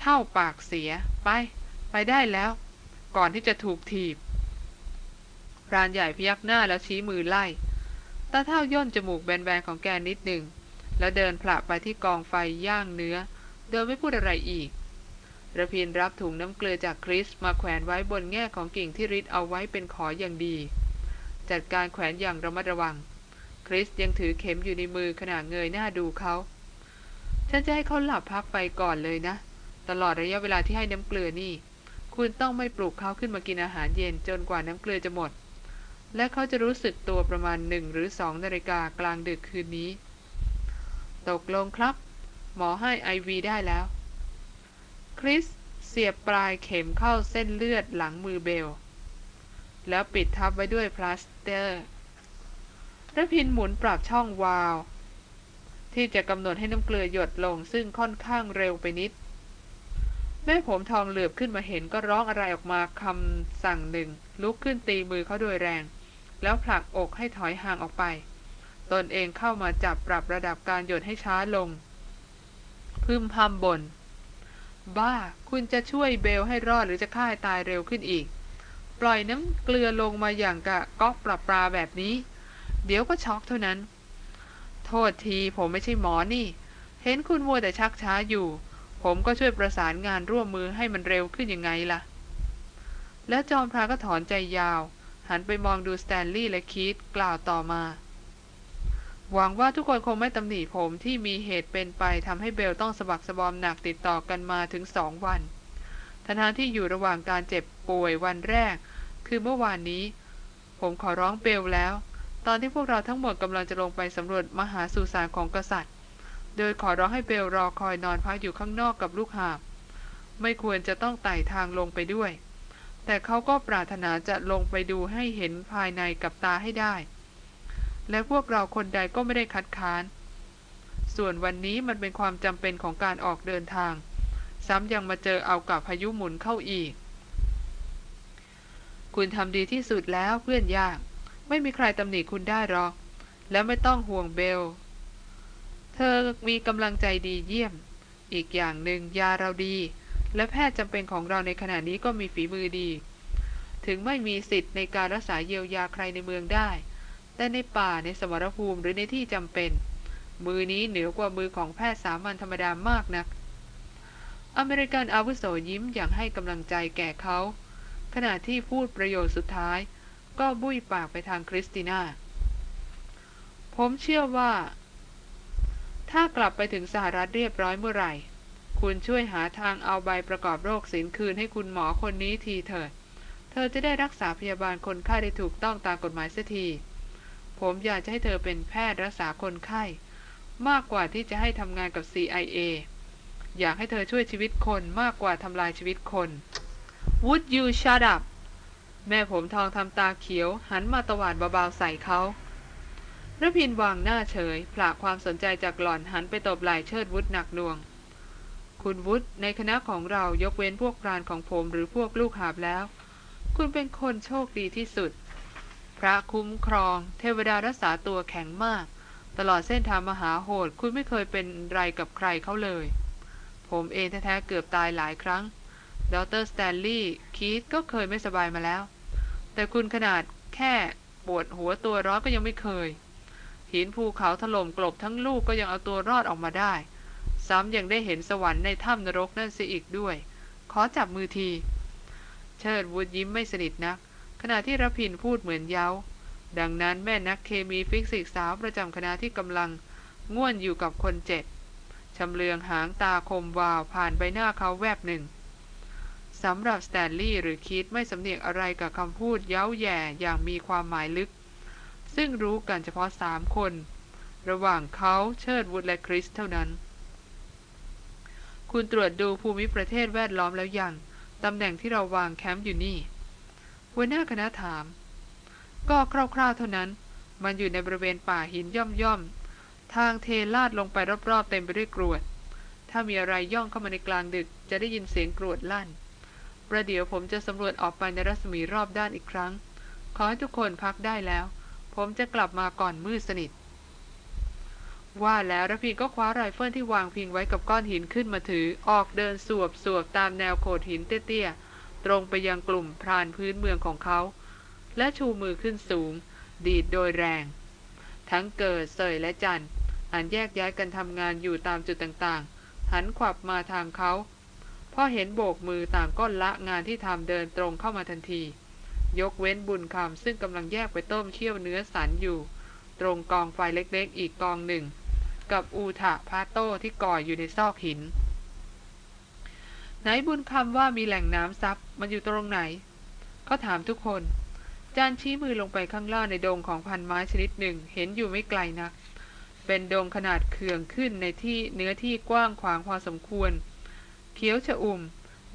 เท่าปากเสีย ไป ไปได้แล้ว ก่อนที่จะถูกถีบพรานใหญ่พยักหน้าแล้วชี้มือไล่ ตาเท่าย่นจมูกแบนๆของแกนิดหนึ่ง แล้วเดินผละไปที่กองไฟย่างเนื้อ โดยไม่พูดอะไรอีก ระพินรับถุงน้ำเกลือจากคริสมาแขวนไว้บนแง่ของกิ่งที่ริดเอาไว้เป็นขออย่างดี จัดการแขวนอย่างระมัดระวัง คริสยังถือเข็มอยู่ในมือขณะเงยหน้าดูเขา ฉันจะให้เขาหลับพักไปก่อนเลยนะ ตลอดระยะเวลาที่ให้น้ำเกลือนี่ คุณต้องไม่ปลุกเขาขึ้นมากินอาหารเย็นจนกว่าน้ำเกลือจะหมด และเขาจะรู้สึกตัวประมาณหนึ่งหรือสองนาฬิกากลางดึกคืนนี้ ตกลงครับ หมอให้ IV ได้แล้ว คริสเสียบปลายเข็มเข้าเส้นเลือดหลังมือเบล แล้วปิดทับไว้ด้วยพลาสเตอร์รพินทร์หมุนปรับช่องวาล์วที่จะกำหนดให้น้ำเกลือหยดลงซึ่งค่อนข้างเร็วไปนิด แม่ผมทองเหลือบขึ้นมาเห็นก็ร้องอะไรออกมาคำสั่งหนึ่ง ลุกขึ้นตีมือเขาโดยแรง แล้วผลักอกให้ถอยห่างออกไป ตนเองเข้ามาจับปรับระดับการหยดให้ช้าลง พึมพำบน่น บ้า คุณจะช่วยเบลให้รอดหรือจะฆ่าตายเร็วขึ้นอีก ปล่อยน้ำเกลือลงมาอย่างกะก๊อกปรับปลาแบบนี้ เดี๋ยวก็ช็อกเท่านั้น โทษทีผมไม่ใช่หมอนี่ เห็นคุณมัวแต่ชักช้าอยู่ ผมก็ช่วยประสานงานร่วมมือให้มันเร็วขึ้นยังไงล่ะ แล้วจอมพราก็ถอนใจยาว หันไปมองดูสแตนลีย์และคีตกล่าวต่อมา หวังว่าทุกคนคงไม่ตำหนิผมที่มีเหตุเป็นไปทำให้เบลต้องสะบักสะบอมหนักติดต่อกันมาถึงสองวันทนานที่อยู่ระหว่างการเจ็บป่วยวันแรก คือเมื่อวานนี้ ผมขอร้องเบลแล้ว ตอนที่พวกเราทั้งหมดกำลังจะลงไปสำรวจมหาสุสานของกษัตริย์ โดยขอร้องให้เบลรอคอยนอนพักอยู่ข้างนอกกับลูกหาบ ไม่ควรจะต้องไต่ทางลงไปด้วย แต่เขาก็ปรารถนาจะลงไปดูให้เห็นภายในกับตาให้ได้ และพวกเราคนใดก็ไม่ได้คัดค้าน ส่วนวันนี้มันเป็นความจำเป็นของการออกเดินทาง ซ้ำยังมาเจอเอากับพายุหมุนเข้าอีก คุณทำดีที่สุดแล้วเพื่อนยาก ไม่มีใครตำหนิคุณได้หรอก แล้วไม่ต้องห่วงเบล เธอมีกำลังใจดีเยี่ยม อีกอย่างหนึ่งยาเราดี และแพทย์จำเป็นของเราในขณะนี้ก็มีฝีมือดี ถึงไม่มีสิทธิ์ในการรักษาเยียวยาใครในเมืองได้ แต่ในป่าในสมรภูมิหรือในที่จำเป็น มือนี้เหนือกว่ามือของแพทย์สามัญธรรมดามากนัก อเมริกันอาวุโสยิ้มอย่างให้กำลังใจแก่เขา ขณะที่พูดประโยชน์สุดท้าย ก็บุ้ยปากไปทางคริสติน่า ผมเชื่อว่า ถ้ากลับไปถึงสหรัฐเรียบร้อยเมื่อไหร่ คุณช่วยหาทางเอาใบประกอบโรคสินคืนให้คุณหมอคนนี้ทีเถิด เธอจะได้รักษาพยาบาลคนไข้ได้ถูกต้องตามกฎหมายเสียที ผมอยากจะให้เธอเป็นแพทย์รักษาคนไข้ มากกว่าที่จะให้ทำงานกับ CIA อยากให้เธอช่วยชีวิตคนมากกว่าทำลายชีวิตคน Would you shut up แม่ผมทองทำตาเขียว หันมาตวาดเบาๆใส่เขาระพินวางหน้าเฉยผละความสนใจจากหล่อนหันไปตบไหล่เชิดวุฒหนักหน่วง คุณวุฒในคณะของเรายกเว้นพวกพรานของผมหรือพวกลูกหาบแล้ว คุณเป็นคนโชคดีที่สุด พระคุ้มครอง เทวดารักษาตัวแข็งมาก ตลอดเส้นทางมหาโหดคุณไม่เคยเป็นไรกับใครเขาเลย ผมเองแท้ๆเกือบตายหลายครั้งดรสแตนลีย์คีธก็เคยไม่สบายมาแล้ว แต่คุณขนาดแค่ปวดหัวตัวร้อนก็ยังไม่เคย หินภูเขาถล่มกลบทั้งลูกก็ยังเอาตัวรอดออกมาได้ ซ้ำยังได้เห็นสวรรค์ในถ้ำนรกนั่นเสียอีกด้วย ขอจับมือที เชิดวุธยิ้มไม่สนิทนัก ขณะที่รพินทร์พูดเหมือนเย้า ดังนั้นแม่นักเคมีฟิสิกส์สาวประจำคณะที่กำลังง่วนอยู่กับคนเจ็ดชำเลืองหางตาคมวาวผ่านใบหน้าเขาแวบหนึ่งสำหรับสแตนลีย์หรือคีธไม่สำเนียกอะไรกับคำพูดเย้าแหย่อย่างมีความหมายลึก ซึ่งรู้กันเฉพาะสามคน ระหว่างเขาเชิดวุธและคริสเท่านั้น คุณตรวจดูภูมิประเทศแวดล้อมแล้วยัง ตำแหน่งที่เราวางแคมป์อยู่นี่ หัวหน้าคณะถาม ก็คร่าวๆเท่านั้น มันอยู่ในบริเวณป่าหินย่อมๆ ทางเทลาดลงไปรอบๆ เต็มไปด้วยกรวด ถ้ามีอะไรย่องเข้ามาในกลางดึก จะได้ยินเสียงกรวดลั่น ประเดี๋ยวผมจะสำรวจออกไปในรัศมีรอบด้านอีกครั้ง ขอให้ทุกคนพักได้แล้ว ผมจะกลับมาก่อนมืดสนิท ว่าแล้วระพีก็คว้าไรเฟิลที่วางพิงไว้กับก้อนหินขึ้นมาถือ ออกเดินสวบสวบตามแนวโขดหินเตี้ยๆ ตรงไปยังกลุ่มพรานพื้นเมืองของเขา และชูมือขึ้นสูง ดีดโดยแรง ทั้งเกิดเสยและจันอันแยกย้ายกันทำงานอยู่ตามจุดต่างๆ หันขวับมาทางเขาพอเห็นโบกมือต่างก็ละงานที่ทำเดินตรงเข้ามาทันที ยกเว้นบุญคำซึ่งกำลังแยกไปต้มเคี่ยวเนื้อสันอยู่ ตรงกองไฟเล็กๆ อีกกองหนึ่ง กับอูทะพาโต้ที่ก่ออยู่ในซอกหิน ไหนบุญคำว่ามีแหล่งน้ำซับมันอยู่ตรงไหน ก็ถามทุกคน จานชี้มือลงไปข้างล่างในดงของพันไม้ชนิดหนึ่ง เห็นอยู่ไม่ไกลนัก เป็นดงขนาดเขื่องขึ้นในที่เนื้อที่กว้างขวางพอสมควร เขียวชะอุ่ม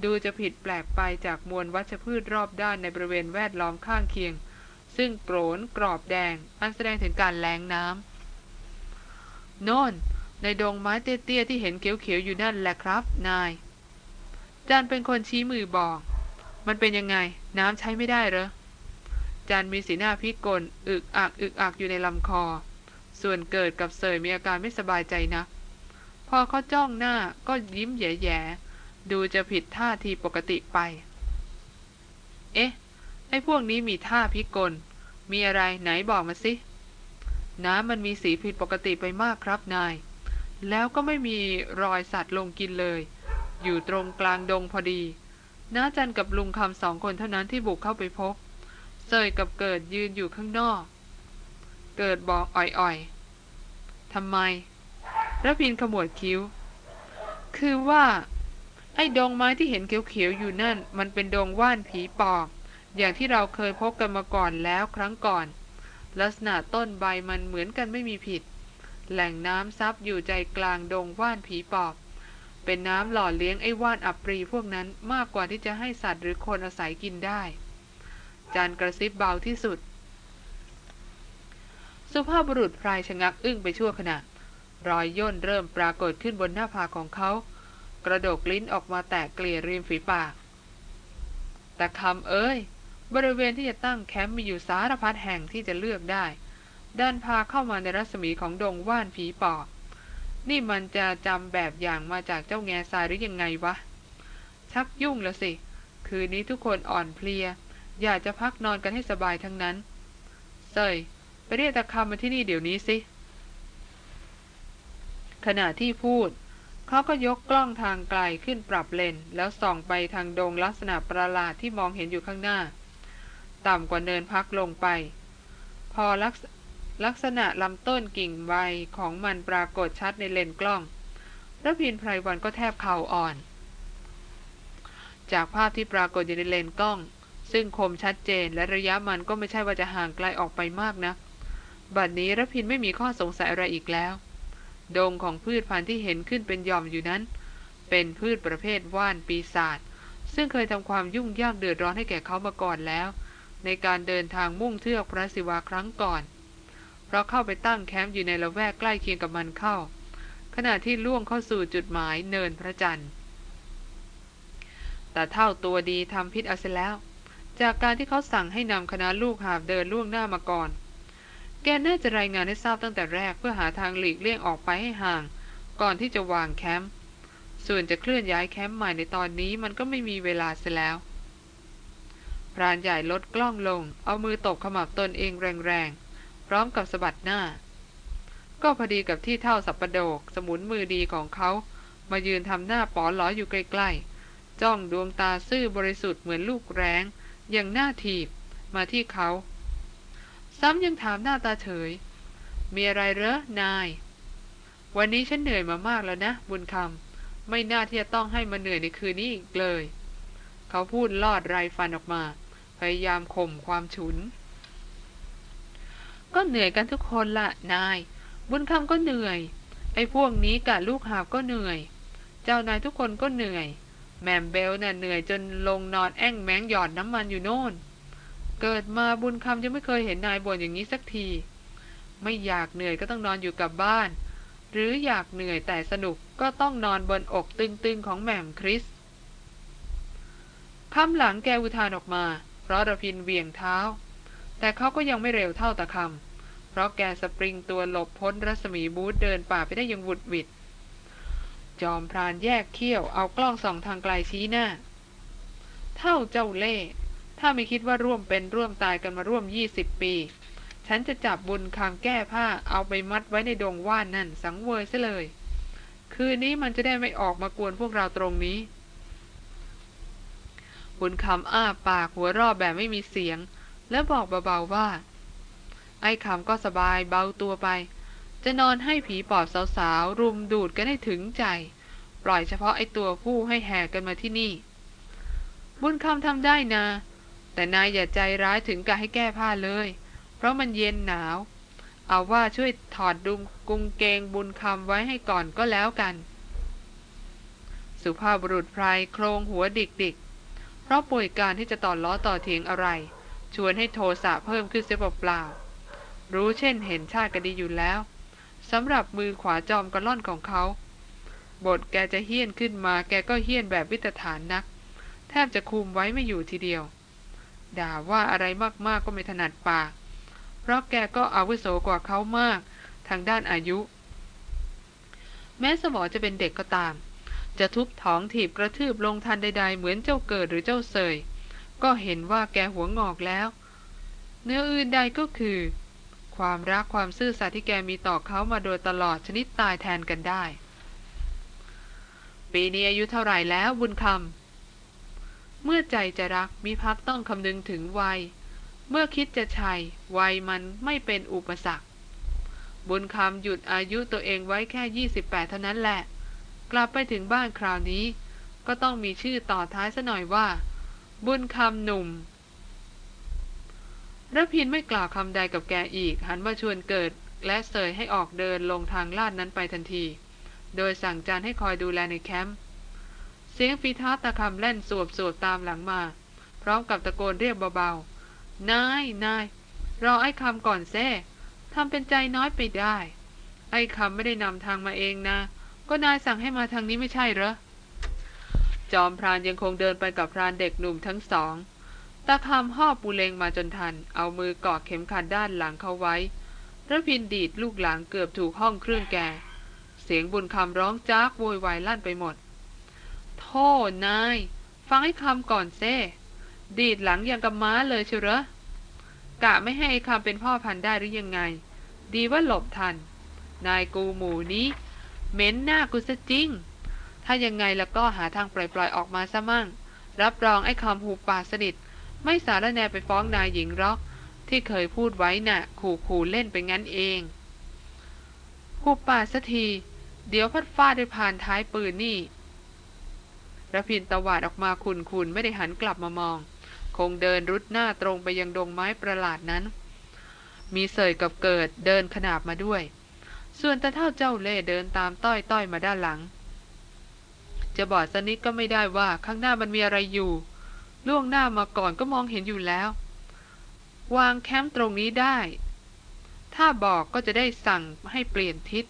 ดูจะผิดแปลกไปจากมวลวัชพืชรอบด้านในบริเวณแวดล้อมข้างเคียง ซึ่งโกรนกรอบแดง อันแสดงถึงการแล้งน้ำโน่นในดงไม้เตี้ยๆที่เห็นเขียวๆอยู่นั่นแหละครับ นาย จานเป็นคนชี้มือบอก มันเป็นยังไง น้ำใช้ไม่ได้เหรอจานมีสีหน้าพิกล อึกอักอึกอักอยู่ในลำคอ ส่วนเกิดกับเสยมีอาการไม่สบายใจนะพอเขาจ้องหน้าก็ยิ้มแย่ๆ ดูจะผิดท่าทีปกติไป เอ๊ะ ไอ้พวกนี้มีท่าพิกล มีอะไรไหนบอกมาสิน้ำมันมีสีผิดปกติไปมากครับนาย แล้วก็ไม่มีรอยสัตว์ลงกินเลย อยู่ตรงกลางดงพอดีน้าจันกับลุงคำสองคนเท่านั้นที่บุกเข้าไปพบเซยกับเกิดยืนอยู่ข้างนอก เกิดบอกอ่อยๆทำไมระพินขมวดคิ้ว คือว่า ไอ้ดงไม้ที่เห็นเขียวๆอยู่นั่น มันเป็นดงว่านผีปอบ อย่างที่เราเคยพบกันมาก่อนแล้วครั้งก่อน ลักษณะต้นใบมันเหมือนกันไม่มีผิด แหล่งน้ำซับอยู่ใจกลางดงว่านผีปอบ เป็นน้ำหล่อเลี้ยงไอ้ว่านอับปรีพวกนั้นมากกว่าที่จะให้สัตว์หรือคนอาศัยกินได้ จานกระซิบเบาที่สุด สุภาพบุรุษพรายชะงักอึ้งไปชั่วขณะ รอยย่นเริ่มปรากฏขึ้นบนหน้าผากของเขา กระดกลิ้นออกมาแตะเกลี่ยริมฝีปาก แต่คำเอ้ย บริเวณที่จะตั้งแคมป์มีอยู่สารพัดแห่งที่จะเลือกได้ดันพาเข้ามาในรัศมีของดงว่านผีปอบ นี่มันจะจำแบบอย่างมาจากเจ้าแง่ทรายหรือยังไงวะ ชักยุ่งแล้วสิ คืนนี้ทุกคนอ่อนเพลีย อยากจะพักนอนกันให้สบายทั้งนั้นเซยไปเรียกตะคำมาที่นี่เดี๋ยวนี้สิขณะที่พูด เขาก็ยกกล้องทางไกลขึ้นปรับเลน แล้วส่องไปทางดงลักษณะประหลาดที่มองเห็นอยู่ข้างหน้า ต่ำกว่าเนินพักลงไป พอลักษ ลักษณะลำต้นกิ่งใบของมันปรากฏชัดในเลนกล้องระพินไพรวันก็แทบเข่าอ่อน จากภาพที่ปรากฏอยู่ในเลนกล้อง ซึ่งคมชัดเจนและระยะมันก็ไม่ใช่ว่าจะห่างไกลออกไปมากนะัก บัดนี้ระพินไม่มีข้อสงสัยอะไรอีกแล้ว ดงของพืชพันธุ์ที่เห็นขึ้นเป็นยอมอยู่นั้น เป็นพืชประเภทว่านปีศาจซึ่งเคยทำความยุ่งยากเดือดร้อนให้แก่เขามาก่อนแล้ว ในการเดินทางมุ่งเทือกพระศิวาครั้งก่อน ราะเข้าไปตั้งแคมป์อยู่ในละแวกใกล้เคียงกับมันเข้า ขณะที่ล่วงเข้าสู่จุดหมายเนินพระจันทร์ แต่เท่าตัวดีทำพิษเอาเสียแล้ว จากการที่เขาสั่งให้นำคณะลูกหาบเดินล่วงหน้ามาก่อน แกน่าจะรายงานให้ทราบตั้งแต่แรกเพื่อหาทางหลีกเลี่ยงออกไปให้ห่าง ก่อนที่จะวางแคมป์ส่วนจะเคลื่อนย้ายแคมป์ใหม่ในตอนนี้มันก็ไม่มีเวลาเสียแล้วพรานใหญ่ลดกล้องลง เอามือตบขมับตนเองแรงๆ ร้อมกับสะบัดหน้า ก็พอดีกับที่เท่าสับประโดก สมุนมือดีของเขา มายืนทำหน้าป๋อหลออยู่ใกล้ๆ จ้องดวงตาซื่อบริสุทธิ์เหมือนลูกแร้ง อย่างหน้าถีบมาที่เขา ซ้ำยังถามหน้าตาเฉย มีอะไรเหรอนาย วันนี้ฉันเหนื่อยมามากแล้วนะ บุญคำไม่น่าที่จะต้องให้มาเหนื่อยในคืนนี้อีกเลย เขาพูดลอดไรฟันออกมา พยายามข่มความฉุน ก็เหนื่อยกันทุกคนละนาย บุญคำก็เหนื่อย ไอ้พวกนี้กับลูกหาบก็เหนื่อย เจ้านายทุกคนก็เหนื่อย แมมเบลน่ะเหนื่อยจนลงนอนแอ่งแมงหยอดน้ำมันอยู่โน่น เกิดมาบุญคำจะไม่เคยเห็นนายบ่นอย่างนี้สักที ไม่อยากเหนื่อยก็ต้องนอนอยู่กับบ้าน หรืออยากเหนื่อยแต่สนุกก็ต้องนอนบนอกตึงๆของแหม่มคริสคำหลังแกอุทานออกมา เพราะระพินเวียงเท้า แต่เขาก็ยังไม่เร็วเท่าตะคำเพราะแกสปริงตัวหลบพ้นรัศมีบูธเดินป่าไปได้ย่างวุดวิดจอมพรานแยกเขี้ยวเอากล้องส่องทางไกลชี้หน้า เท่าเจ้าเล่ ถ้าไม่คิดว่าร่วมเป็นร่วมตายกันมาร่วมยี่สิบปี ฉันจะจับบุญคำแก้ผ้าเอาไปมัดไว้ในดงว่านนั่นสังเวยซะเลย คืนนี้มันจะได้ไม่ออกมากวนพวกเราตรงนี้ บุญคำอ้าปากหัวรอบแบบไม่มีเสียง แล้วบอกเบาๆว่า ไอ้คำก็สบายเบาตัวไป จะนอนให้ผีปอบสาวๆ รุมดูดกันให้ถึงใจ ปล่อยเฉพาะไอ้ตัวผู้ให้แห่กันมาที่นี่ บุญคำทำได้นะ แต่นายอย่าใจร้ายถึงกับให้แก้ผ้าเลย เพราะมันเย็นหนาว เอาว่าช่วยถอดดุมกุงเกงบุญคำไว้ให้ก่อนก็แล้วกัน สุภาพบุรุษไพรโครงหัวดิกดิกเพราะป่วยการที่จะต่อล้อต่อเถียงอะไร ชวนให้โทสะเพิ่มขึ้นเสียเปล่าๆรู้เช่นเห็นชาติก็ดีอยู่แล้วสำหรับมือขวาจอมกระล่อนของเขาบทแกจะเฮี้ยนขึ้นมาแกก็เฮี้ยนแบบวิตฐานนัก แทบจะคุมไว้ไม่อยู่ทีเดียว ด่าว่าอะไรมากๆก็ไม่ถนัดปาก เพราะแกก็อาวุโสกว่าเขามากทางด้านอายุ แม้สมอจะเป็นเด็กก็ตาม จะทุบท้องถีบกระทืบลงทันใดๆ เหมือนเจ้าเกิดหรือเจ้าเสย ก็เห็นว่าแกหัวงอกแล้ว เนื้ออื่นใดก็คือ ความรักความซื่อสัตย์ที่แกมีต่อเขามาโดยตลอดชนิดตายแทนกันได้ ปีนี้อายุเท่าไหร่แล้วบุญคำเมื่อใจจะรักมิพักต้องคำนึงถึงวัย เมื่อคิดจะชัยวัยมันไม่เป็นอุปสรรค บุญคำหยุดอายุตัวเองไว้แค่ 28 เท่านั้นแหละ กลับไปถึงบ้านคราวนี้ ก็ต้องมีชื่อต่อท้ายซะหน่อยว่า บุญคำหนุ่มระพินไม่กล่าวคำใดกับแกอีก หันมาชวนเกิด และเสยให้ออกเดินลงทางลาดนั้นไปทันที โดยสั่งจานให้คอยดูแลในแคมป์เสียงฝีท้าตะคำแล่นสวบสวบตามหลังมา พร้อมกับตะโกนเรียกเบาๆ นายนายรอไอ้คำก่อนแซ่ทำเป็นใจน้อยไปได้ ไอ้คำไม่ได้นำทางมาเองนะ ก็นายสั่งให้มาทางนี้ไม่ใช่เหรอ จอมพรานยังคงเดินไปกับพรานเด็กหนุ่มทั้งสอง ตาคำห่อปูเลงมาจนทัน เอามือเกาะเข็มขัดด้านหลังเขาไว้ระพินดีดลูกหลังเกือบถูกห้องเครื่องแก เสียงบุญคำร้องจากโวยวายลั่นไปหมด โทษนาย ฟังให้คำก่อนเซ่ดีดหลังอย่างกับม้าเลยเชียวเหรอกะไม่ให้ไอ้คำเป็นพ่อพันได้หรือยังไง ดีว่าหลบทัน นายกูหมูนี้เหม็นหน้ากูซะจริง ถ้ายังไงแล้วก็หาทางปล่อยๆออกมาซะมั่ง รับรองไอ้คำหูป่าสนิทไม่สารแนไปฟ้องนายหญิงรอก ที่เคยพูดไว้น่ะ ขู่ขู่เล่นไปงั้นเองหูป่าสักที เดี๋ยวพัดฟาดด้วยผ่านท้ายปืนนี่ระพินตวาดออกมาคุนคุนไม่ได้หันกลับมามอง คงเดินรุดหน้าตรงไปยังดงไม้ประหลาดนั้น มีเสยกับเกิดเดินขนาบมาด้วย ส่วนตาเท่าเจ้าเล่เดินตามต้อยต้อยมาด้านหลัง จะบอกสนิทก็ไม่ได้ว่าข้างหน้ามันมีอะไรอยู่ ล่วงหน้ามาก่อนก็มองเห็นอยู่แล้ว วางแคมป์ตรงนี้ได้ ถ้าบอกก็จะได้สั่งให้เปลี่ยนทิศ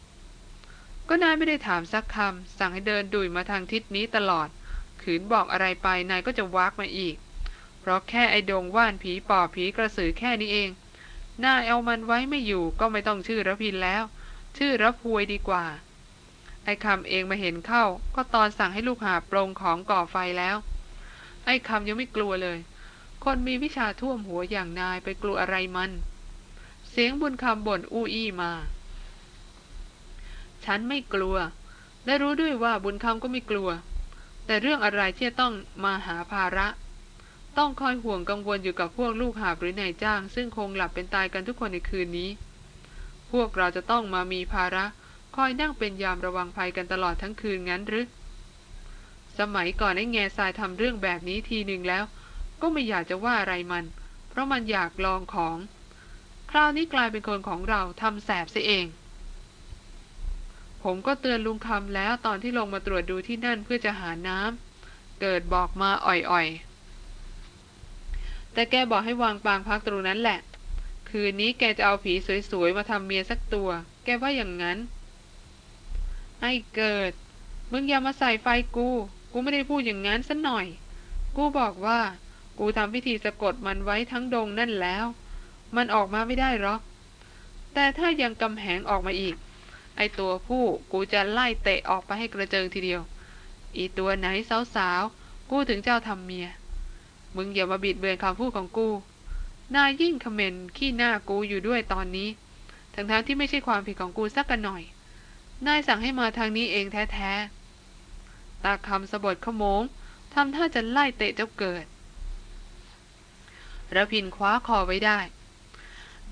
ก็นายไม่ได้ถามสักคำสั่งให้เดินดุยมาทางทิศนี้ตลอด ขืนบอกอะไรไปนายก็จะวักมาอีก เพราะแค่ไอ้ดงว่านผีปอบผีกระสือแค่นี้เองนายเอามันไว้ไม่อยู่ก็ไม่ต้องชื่อระพินแล้ว ชื่อระพวยดีกว่า ไอ้คำเองมาเห็นเข้า ก็ตอนสั่งให้ลูกหาปรงของก่อไฟแล้ว ไอ้คำยังไม่กลัวเลย คนมีวิชาท่วมหัวอย่างนายไปกลัวอะไรมัน เสียงบุญคำบ่นอู้อี้มา ฉันไม่กลัว และรู้ด้วยว่าบุญคำก็ไม่กลัว แต่เรื่องอะไรที่ต้องมาหาภาระ ต้องคอยห่วงกังวลอยู่กับพวกลูกหาบหรือนายจ้าง ซึ่งคงหลับเป็นตายกันทุกคนในคืนนี้ พวกเราจะต้องมามีภาระ คอยนั่งเป็นยามระวังภัยกันตลอดทั้งคืนงั้นหรือ สมัยก่อนไอ้แง่ทรายทำเรื่องแบบนี้ทีหนึ่งแล้ว ก็ไม่อยากจะว่าอะไรมัน เพราะมันอยากลองของ คราวนี้กลายเป็นคนของเราทำแสบซะเอง ผมก็เตือนลุงคำแล้วตอนที่ลงมาตรวจดูที่นั่นเพื่อจะหาน้ำเกิดบอกมาอ่อยๆ แต่แกบอกให้วางปางพักตรงนั้นแหละ คืนนี้แกจะเอาผีสวยๆมาทำเมียสักตัว แกว่าอย่างนั้น ไอ้เกิด มึงอย่ามาใส่ไฟกู กูไม่ได้พูดอย่างนั้นสัหน่อย กูบอกว่า กูทำพิธีสะกดมันไว้ทั้งดงนั่นแล้ว มันออกมาไม่ได้หรอก แต่ถ้ายังกำแหงออกมาอีก ไอตัวผู้กูจะไล่เตะออกไปให้กระเจิงทีเดียว อีตัวไหนสาวๆ กูถึงเจ้าทำเมีย มึงอย่ามาบิดเบือนคำพูดของกู นายยิ่งคอมเมนขี้หน้ากูอยู่ด้วยตอนนี้ ทั้งๆทที่ไม่ใช่ความผิดของกูสักกันหน่อย นายสั่งให้มาทางนี้เองแท้ๆ ตาคำสะบดขโมงทำท่าจะไล่เตะเจ้าเกิดระพินคว้าคอไว้ได้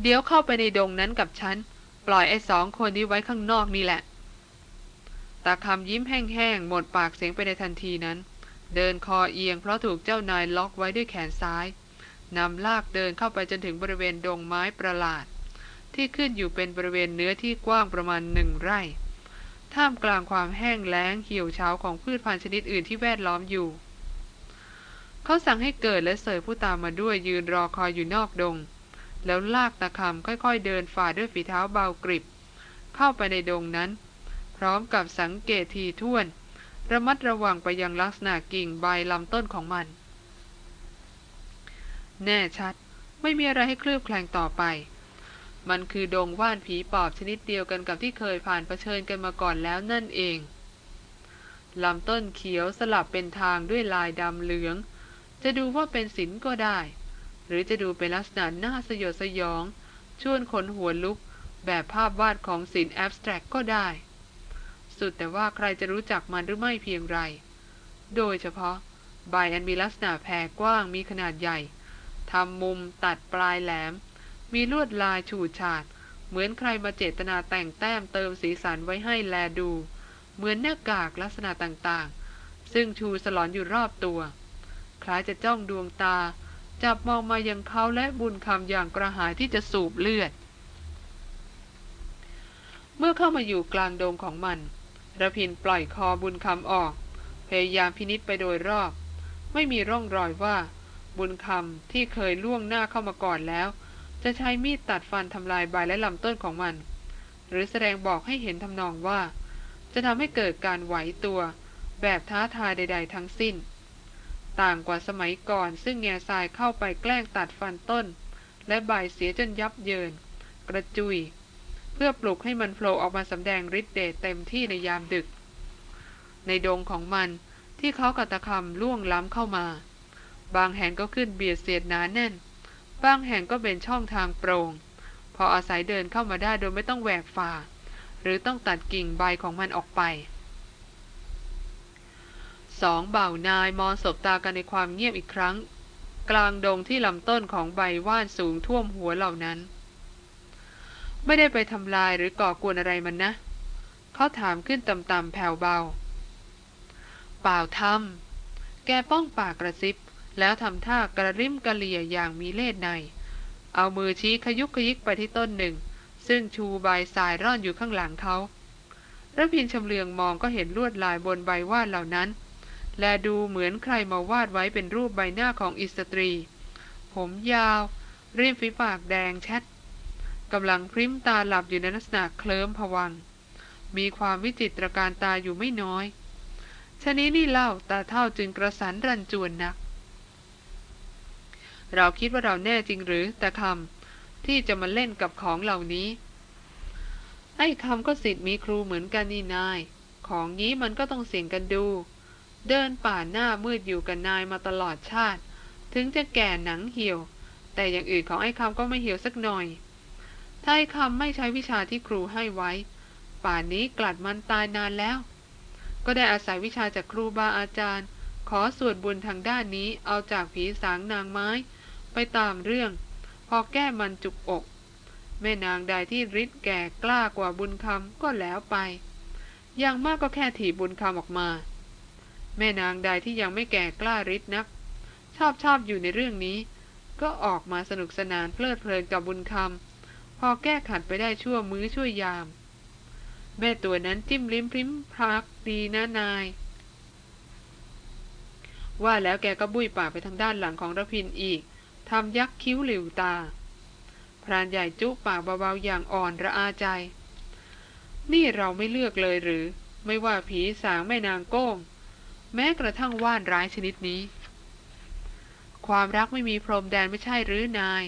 เดี๋ยวเข้าไปในดงนั้นกับฉัน ปล่อยไอ้สองคนนี้ไว้ข้างนอกนี่แหละ ตาคำยิ้มแห้งๆ หมดปากเสียงไปในทันทีนั้น เดินคอเอียงเพราะถูกเจ้านายล็อกไว้ด้วยแขนซ้าย นำลากเดินเข้าไปจนถึงบริเวณดงไม้ประหลาด ที่ขึ้นอยู่เป็นบริเวณเนื้อที่กว้างประมาณหนึ่งไร่ ท่ามกลางความแห้งแล้งเหี่ยวเฉาของพืชพันธุ์ชนิดอื่นที่แวดล้อมอยู่ เขาสั่งให้เกิดและเสยผู้ตามมาด้วยยืนรอคอยอยู่นอกดง แล้วลากตะคำค่อยๆเดินฝ่าด้วยฝีเท้าเบากริบ เข้าไปในดงนั้น พร้อมกับสังเกตทีท่วน ระมัดระวังไปยังลักษณะกิ่งใบลำต้นของมัน แน่ชัด ไม่มีอะไรให้เคลือบแคลงต่อไป มันคือดงว่านผีปอบชนิดเดียวกันกับที่เคยผ่านเผชิญกันมาก่อนแล้วนั่นเองลำต้นเขียวสลับเป็นทางด้วยลายดำเหลือง จะดูว่าเป็นศิลก็ได้ หรือจะดูเป็นลักษณะน่าสยดสยอง ชวนขนหัวลุก แบบภาพวาดของศิลแอบสแตรกก็ได้ สุดแต่ว่าใครจะรู้จักมันหรือไม่เพียงไร โดยเฉพาะใบอันมีลักษณะแผ่กว้างมีขนาดใหญ่ทำมุมตัดปลายแหลม มีลวดลายฉูดฉาด เหมือนใครมาเจตนาแต่งแต้มเติมสีสันไว้ให้แลดู เหมือนหน้ากากลักษณะต่างๆ ซึ่งชูสลอนอยู่รอบตัว คล้ายจะจ้องดวงตา จับมองมายังเขาและบุญคำอย่างกระหายที่จะสูบเลือด เมื่อเข้ามาอยู่กลางโดงของมันระพินปล่อยคอบุญคำออก พยายามพินิษไปโดยรอบ ไม่มีร่องรอยว่า บุญคำที่เคยล่วงหน้าเข้ามาก่อนแล้ว จะใช้มีดตัดฟันทำลายใบและลำต้นของมัน หรือแสดงบอกให้เห็นทำนองว่า จะทำให้เกิดการไหวตัว แบบท้าทายใด ๆ ทั้งสิ้น ต่างกว่าสมัยก่อนซึ่งแง่ทรายเข้าไปแกล้งตัดฟันต้น และใบเสียจนยับเยิน กระจุย เพื่อปลุกให้มันโผล่ออกมาสำแดงฤทธิ์เดชเต็มที่ในยามดึก ในดงของมันที่เขากับตะคำล่วงล้ำเข้ามา บางแห่งก็ขึ้นเบียดเสียดหนาแน่น บางแห่งก็เป็นช่องทางโปร่ง พออาศัยเดินเข้ามาได้โดยไม่ต้องแหวกฝ่า หรือต้องตัดกิ่งใบของมันออกไปสองเบ่านายมองสบตากันในความเงียบอีกครั้ง กลางดงที่ลำต้นของใบว่านสูงท่วมหัวเหล่านั้น ไม่ได้ไปทำลายหรือก่อกวนอะไรมันนะ เขาถามขึ้นต่ำๆแผ่วเบา เปล่าทำแกป้องปากกระซิบ แล้วทำท่ากระริมกระเหลี่ยอย่างมีเล่ห์ใน เอามือชี้ขยุกขยิกไปที่ต้นหนึ่ง ซึ่งชูใบสายร่อนอยู่ข้างหลังเขาระพินชำเลืองมองก็เห็นลวดลายบนใบวาดเหล่านั้น และดูเหมือนใครมาวาดไว้เป็นรูปใบหน้าของอิสตรี ผมยาว ริมฝีปากแดงชัดกำลังพริ้มตาหลับอยู่ในลักษณะเคลิ้มผวัง มีความวิจิตรการตาอยู่ไม่น้อยชนี้นี่เล่าตาเท่าจึงกระสันรันจวนนัก เราคิดว่าเราแน่จริงหรือแต่คำที่จะมาเล่นกับของเหล่านี้ ไอ้คำก็สิทธิ์มีครูเหมือนกันนี่นาย ของนี้มันก็ต้องเสี่ยงกันดู เดินป่าหน้ามืดอยู่กับนายมาตลอดชาติ ถึงจะแก่หนังเหี่ยว แต่อย่างอื่นของไอ้คำก็ไม่เหี่ยวสักหน่อย ถ้าไอ้คำไม่ใช้วิชาที่ครูให้ไว้ ป่านนี้กลัดมันตายนานแล้ว ก็ได้อาศัยวิชาจากครูบาอาจารย์ ขอสวดบุญทางด้านนี้เอาจากผีสางนางไม้ ไปตามเรื่อง พอแก้มันจุกอก แม่นางใดที่ริดแก่กล้ากว่าบุญคำก็แล้วไป อย่างมากก็แค่ถีบบุญคำออกมา แม่นางใดที่ยังไม่แก่กล้าริดนัก ชอบชอบอยู่ในเรื่องนี้ ก็ออกมาสนุกสนานเพลิดเพลินกับบุญคำพอแก้ขัดไปได้ชั่วมื้อชั่วยาม แม่ตัวนั้นจิ้มลิ้มพริ้มพรักดีนะนายว่าแล้วแกก็บุ้ยปากไปทางด้านหลังของระพินอีก ทำยักคิ้วหลิวตา พรานใหญ่จุปากเบาๆอย่างอ่อนระอาใจ นี่เราไม่เลือกเลยหรือ ไม่ว่าผีสางแม่นางโก้ง แม้กระทั่งว่านร้ายชนิดนี้ ความรักไม่มีพรมแดนไม่ใช่หรือนาย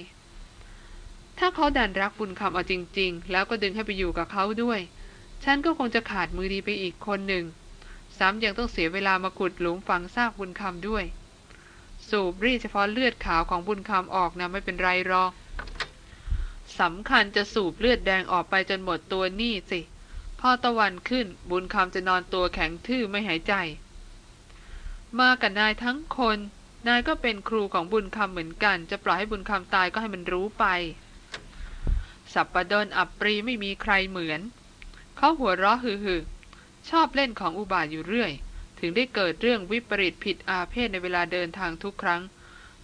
ถ้าเขาดันรักบุญคำเอาจริง ๆ แล้วก็ดึงให้ไปอยู่กับเขาด้วย ฉันก็คงจะขาดมือดีไปอีกคนหนึ่งซ้ำยังต้องเสียเวลามาขุดหลุมฝังซากบุญคำด้วย สูบรีเฉพาะเลือดขาวของบุญคำออกนะไม่เป็นไรหรอกสำคัญจะสูบเลือดแดงออกไปจนหมดตัวนี่สิ พอตะวันขึ้นบุญคำจะนอนตัวแข็งทื่อไม่หายใจ มากับนายทั้งคน นายก็เป็นครูของบุญคำเหมือนกัน จะปล่อยให้บุญคำตายก็ให้มันรู้ไป สับปะดนอับปรีไม่มีใครเหมือน เขาหัวเราะฮือๆชอบเล่นของอุบาทอยู่เรื่อย ถึงได้เกิดเรื่องวิปริตผิดอาเพศในเวลาเดินทางทุกครั้ง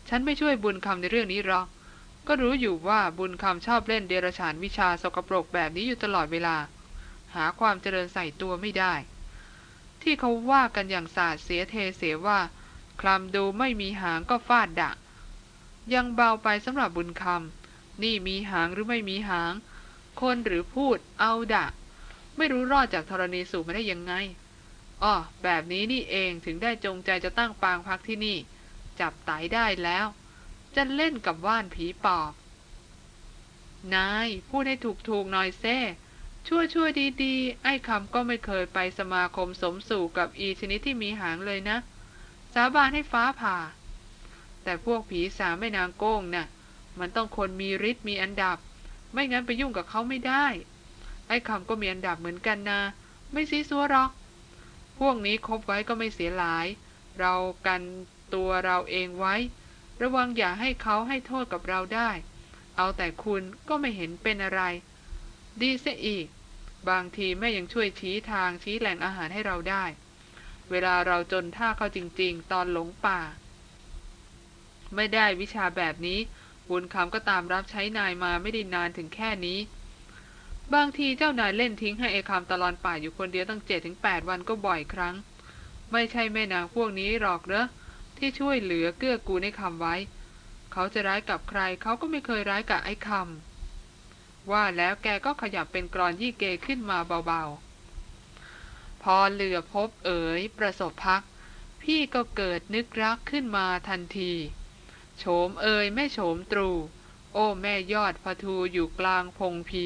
ฉันไม่ช่วยบุญคำในเรื่องนี้หรอก ก็รู้อยู่ว่าบุญคำชอบเล่นเดรัจฉานวิชาสกปรกแบบนี้อยู่ตลอดเวลา หาความเจริญใส่ตัวไม่ได้ ที่เขาว่ากันอย่างสาดเสียเทเสียว่าคลำดูไม่มีหางก็ฟาดดะ ยังเบาไปสำหรับบุญคำนี่มีหางหรือไม่มีหาง คนหรือพูดเอาดะ ไม่รู้รอดจากธรณีสูบมาได้ยังไง อ๋อแบบนี้นี่เองถึงได้จงใจจะตั้งปางพักที่นี่ จับไตได้แล้ว จะเล่นกับว่านผีปอบ นายพูดให้ถูกๆหน่อยเซ่ช่วยช่วยดีๆ ไอ้คำก็ไม่เคยไปสมาคมสมสู่กับอีชนิดที่มีหางเลยนะ สาบานให้ฟ้าผ่า แต่พวกผีสาไม่นางโก้งนะ่ะ มันต้องคนมีฤทธิ์มีอันดับ ไม่งั้นไปยุ่งกับเขาไม่ได้ ไอ้คำก็มีอันดับเหมือนกันนะ ไม่ซีซัวหรอก พวกนี้คบไว้ก็ไม่เสียหลาย เรากันตัวเราเองไว้ ระวังอย่าให้เขาให้โทษกับเราได้ เอาแต่คุณก็ไม่เห็นเป็นอะไร ดีเสียอีก บางทีแม่ยังช่วยชี้ทางชี้แหล่งอาหารให้เราได้ เวลาเราจนท่าเขาจริง ๆ ตอนหลงป่า ไม่ได้วิชาแบบนี้ บุญคำก็ตามรับใช้นายมาไม่ได้นานถึงแค่นี้ บางทีเจ้านายเล่นทิ้งให้ไอ้คำตลอนป่าอยู่คนเดียวตั้งเจ็ดถึงแปดวันก็บ่อยครั้ง ไม่ใช่แม่นางพวกนี้หรอกเหรอที่ช่วยเหลือเกื้อกูลในคำไว้ เขาจะร้ายกับใครเขาก็ไม่เคยร้ายกับไอ้คำว่าแล้วแกก็ขยับเป็นกรอนยี่เกขึ้นมาเบาๆ พอเหลือพบเอ๋ยประสบพัก พี่ก็เกิดนึกรักขึ้นมาทันทีโฉมเอ๋ยแม่โฉมตรู โอ้แม่ยอดพทูอยู่กลางพงพี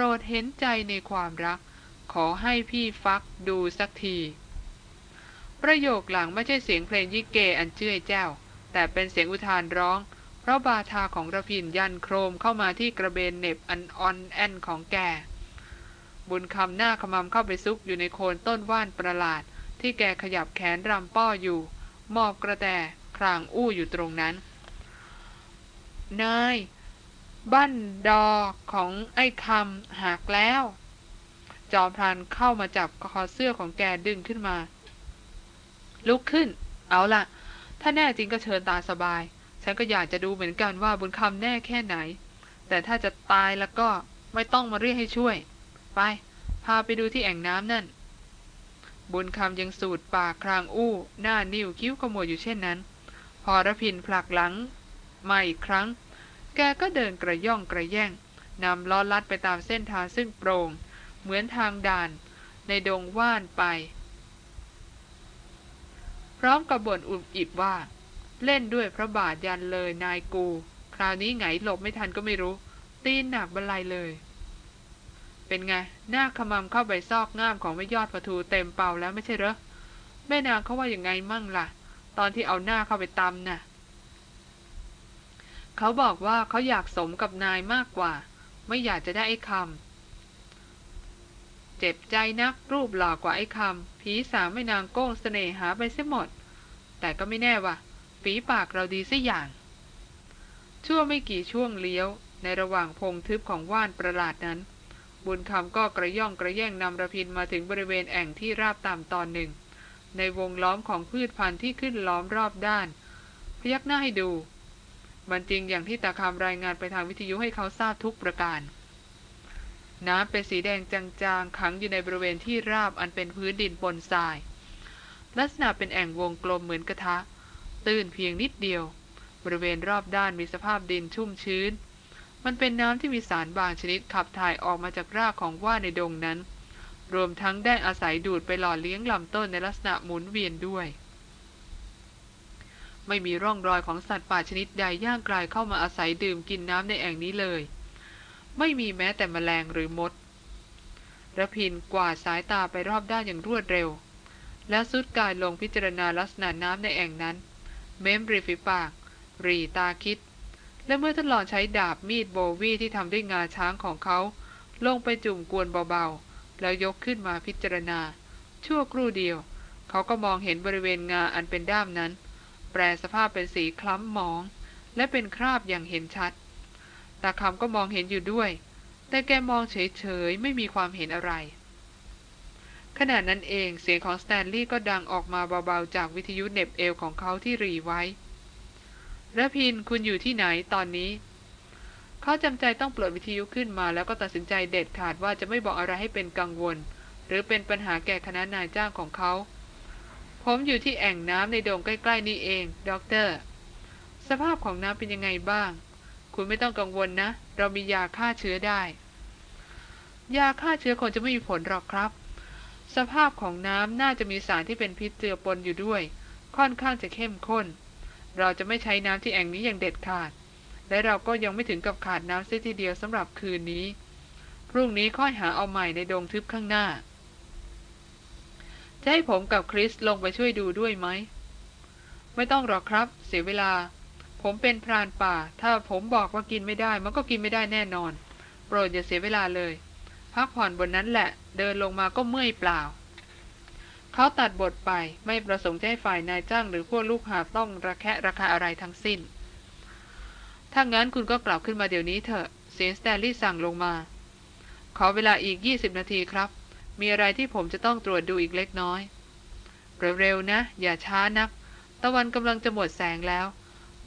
รดเห็นใจในความรัก ขอให้พี่ฟักดูสักที ประโยคหลังไม่ใช่เสียงเพลงยิเกอันเชื่อเจ้าแต่เป็นเสียงอุทานร้อง เพราะบาทาของระพินยันโครมเข้ามาที่กระเบนเน็บอันออนแอนของแก บุญคำหน้าขมำเข้าไปซุกอยู่ในโคนต้นว่านประหลาด ที่แกขยับแขนรำป้ออยู่ มอบกระแตครางอู้อยู่ตรงนั้น นาย บั้นดอของไอ้คำหักแล้ว จอมพรานเข้ามาจับคอเสื้อของแกดึงขึ้นมา ลุกขึ้น เอาละถ้าแน่จริงก็เชิญตาสบาย ฉันก็อยากจะดูเหมือนกันว่าบุญคำแน่แค่ไหน แต่ถ้าจะตายแล้วก็ไม่ต้องมาเรียกให้ช่วย ไป พาไปดูที่แอ่งน้ำนั่น บุญคำยังสูดปากครางอู้ หน้านิ้วคิ้วขมวดอยู่เช่นนั้น พอระพินผลักหลังมาอีกครั้ง แกก็เดินกระย่องกระแย่งนำล้อลัดไปตามเส้นทางซึ่งโปร่ง เหมือนทางด่าน ในดงว่านไป พร้อมกับบ่นอุบอิบว่า เล่นด้วยพระบาทยันเลยนายกู คราวนี้ไงหลบไม่ทันก็ไม่รู้ ตีนหนักบรรลัยเลย เป็นไง หน้าขมำเข้าใบซอกง่ามของแม่ยอดประทูเต็มเป่าแล้วไม่ใช่เหรอแม่นางเขาว่าอย่างไงมั่งล่ะ ตอนที่เอาหน้าเข้าไปตำน่ะ เขาบอกว่าเขาอยากสมกับนายมากกว่า ไม่อยากจะได้ไอ้คำเจ็บใจนักรูปหล่อกว่าไอ้คำผีสาวไม่นางโก้งเสน่หาไปเสียหมด แต่ก็ไม่แน่ว่ะฝีปากเราดีสัอย่าง ชั่วไม่กี่ช่วงเลี้ยวในระหว่างพงทึบของว่านประหลาดนั้น บุญคำก็กระย่องกระแย่งนำระพินมาถึงบริเวณแอ่งที่ราบต่ำตอนหนึ่ง ในวงล้อมของพืชพันธุ์ที่ขึ้นล้อมรอบด้าน พยักหน้าให้ดู มันจริงอย่างที่ตาคำรายงานไปทางวิทยุให้เขาทราบทุกประการ น้ำเป็นสีแดงจางๆขังอยู่ในบริเวณที่ราบอันเป็นพื้นดินปนทราย ลักษณะเป็นแอ่งวงกลมเหมือนกระทะ ตื้นเพียงนิดเดียว บริเวณรอบด้านมีสภาพดินชุ่มชื้น มันเป็นน้ำที่มีสารบางชนิดขับถ่ายออกมาจากรากของว่าในดงนั้น รวมทั้งได้อาศัยดูดไปหล่อเลี้ยงลำต้นในลักษณะหมุนเวียนด้วย ไม่มีร่องรอยของสัตว์ป่าชนิดใดย่างกลายเข้ามาอาศัยดื่มกินน้ำในแอ่งนี้เลย ไม่มีแม้แต่แมลงหรือมดระพินกวาดสายตาไปรอบด้านอย่างรวดเร็ว แล้วสุดกายลงพิจารณาลักษณะน้ำในแอ่งนั้น เม้มริฝีปาก รีตาคิด และเมื่อทดลองใช้ดาบมีดโบวีที่ทำด้วยงาช้างของเขา ลงไปจุ่มกวนเบาๆ แล้วยกขึ้นมาพิจารณา ชั่วครู่เดียว เขาก็มองเห็นบริเวณงาอันเป็นด้ามนั้น ปลสภาพเป็นสีคล้ำหมอง และเป็นคราบอย่างเห็นชัด ตาคำก็มองเห็นอยู่ด้วย แต่แกมองเฉยๆ ไม่มีความเห็นอะไร ขณะนั้นเองเสียงของสแตนลีย์ก็ดังออกมาเบาๆ จากวิทยุเหน็บเอวของเขาที่หรี่ไว้รพินทร์คุณอยู่ที่ไหนตอนนี้ เขาจำใจต้องปลดวิทยุขึ้นมาแล้วก็ตัดสินใจเด็ดขาดว่าจะไม่บอกอะไรให้เป็นกังวล หรือเป็นปัญหาแก่คณะนายจ้างของเขา ผมอยู่ที่แอ่งน้ำในดงใกล้ ๆ นี่เองด็อกเตอร์ สภาพของน้ำเป็นยังไงบ้าง คุณไม่ต้องกังวลนะ เรามียาฆ่าเชื้อได้ ยาฆ่าเชื้อคงจะไม่มีผลหรอกครับ สภาพของน้ำน่าจะมีสารที่เป็นพิษเจือปนอยู่ด้วย ค่อนข้างจะเข้มข้น เราจะไม่ใช้น้ำที่แอ่งนี้อย่างเด็ดขาด และเราก็ยังไม่ถึงกับขาดน้ำเสียทีเดียวสำหรับคืนนี้ พรุ่งนี้ค่อยหาเอาใหม่ในดงทึบข้างหน้า จะให้ผมกับคริสลงไปช่วยดูด้วยไหม ไม่ต้องหรอกครับ เสียเวลา ผมเป็นพรานป่า ถ้าผมบอกว่ากินไม่ได้ มันก็กินไม่ได้แน่นอน โปรดอย่าเสียเวลาเลย พักผ่อนบนนั้นแหละ เดินลงมาก็เมื่อยเปล่า เขาตัดบทไปไม่ประสงค์จะให้ฝ่ายนายจ้างหรือพวกลูกหาต้องระแคะระคาอะไรทั้งสิ้น ถ้างั้นคุณก็กลับขึ้นมาเดี๋ยวนี้เถอะเสียงสแตนลีย์สั่งลงมา ขอเวลาอีก 20 นาทีครับ มีอะไรที่ผมจะต้องตรวจดูอีกเล็กน้อยเร็วๆนะ อย่าช้านัก ตะวันกำลังจะหมดแสงแล้ว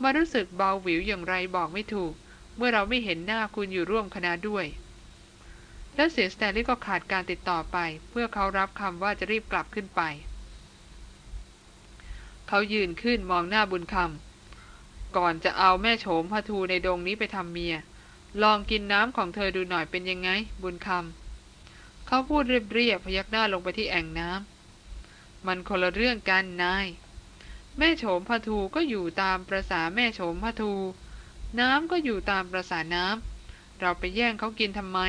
มารู้สึกเบาหวิวอย่างไรบอกไม่ถูก เมื่อเราไม่เห็นหน้าคุณอยู่ร่วมคณะด้วย แล้วเสียงสแตนลีย์ก็ขาดการติดต่อไป เพื่อเขารับคำว่าจะรีบกลับขึ้นไป เขายืนขึ้นมองหน้าบุญคำก่อนจะเอาแม่โฉมพะทูในดงนี้ไปทำเมีย ลองกินน้ำของเธอดูหน่อยเป็นยังไง บุญคำ เขาพูดเรียบๆพยักหน้าลงไปที่แอ่งน้ำมันคนละเรื่องกันนาย แม่โฉมพะทูก็อยู่ตามประษาแม่โฉมพะทู น้ำก็อยู่ตามประษาน้ำเราไปแย่งเขากินทำไม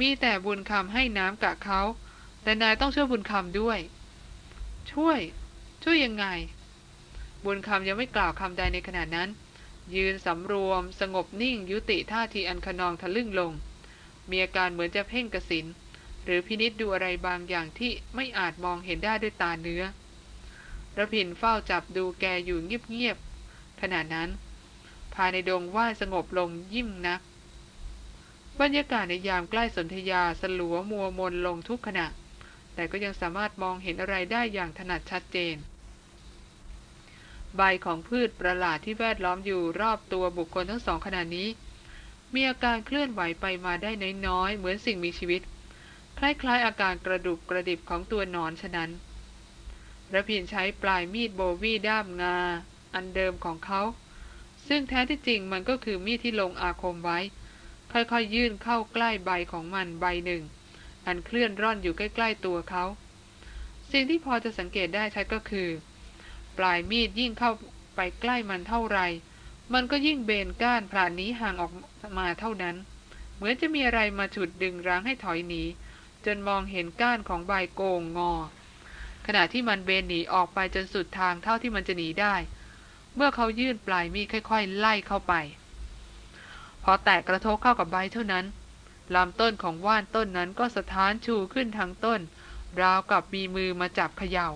มีแต่บุญคำให้น้ำกะเขา แต่นายต้องช่วยบุญคำด้วย ช่วย ช่วยยังไง บุญคำยังไม่กล่าวคำใดในขณะนั้น ยืนสำรวม สงบนิ่งยุติท่าทีอันขนองทะลึ่งลง มีอาการเหมือนจะเพ่งกระสิน หรือพินิษดูอะไรบางอย่างที่ไม่อาจมองเห็นได้ด้วยตาเนื้อระพินเฝ้าจับดูแกอยู่เงียบๆขณะนั้น ภายในดงว่าสงบลงยิ่มนัก บรรยากาศในยามใกล้สนธยาสลัวมัวมนลงทุกขณะ แต่ก็ยังสามารถมองเห็นอะไรได้อย่างถนัดชัดเจน ใบของพืชประหลาดที่แวดล้อมอยู่รอบตัวบุคคลทั้งสองขณะนี้ มีอาการเคลื่อนไหวไปมาได้น้อยๆเหมือนสิ่งมีชีวิต ล้ายๆอาการกระดุกกระดิบของตัวนอนฉะนั้นระพินใช้ปลายมีดโบวีด้ามงา อันเดิมของเขา ซึ่งแท้ที่จริงมันก็คือมีดที่ลงอาคมไว้ ค่อยๆยื่นเข้าใกล้ใบของมันใบหนึ่ง อันเคลื่อนร่อนอยู่ใกล้ ๆตัวเขา สิ่งที่พอจะสังเกตได้ชัดก็คือ ปลายมีดยิ่งเข้าไปใกล้มันเท่าไร มันก็ยิ่งเบนก้านผลานนี้ห่างออกมาเท่านั้น เหมือนจะมีอะไรมาฉุดดึงรั้งให้ถอยหนี จนมองเห็นก้านของใบโกงงอ ขณะที่มันเบนหนีออกไปจนสุดทางเท่าที่มันจะหนีได้ เมื่อเขายื่นปลายมีดค่อยๆ ไล่เข้าไป พอแตกกระทบเข้ากับใบเท่านั้นลำต้นของว่านต้นนั้นก็สะท้านชูขึ้นทางต้น ราวกับมีมือมาจับเขยา่า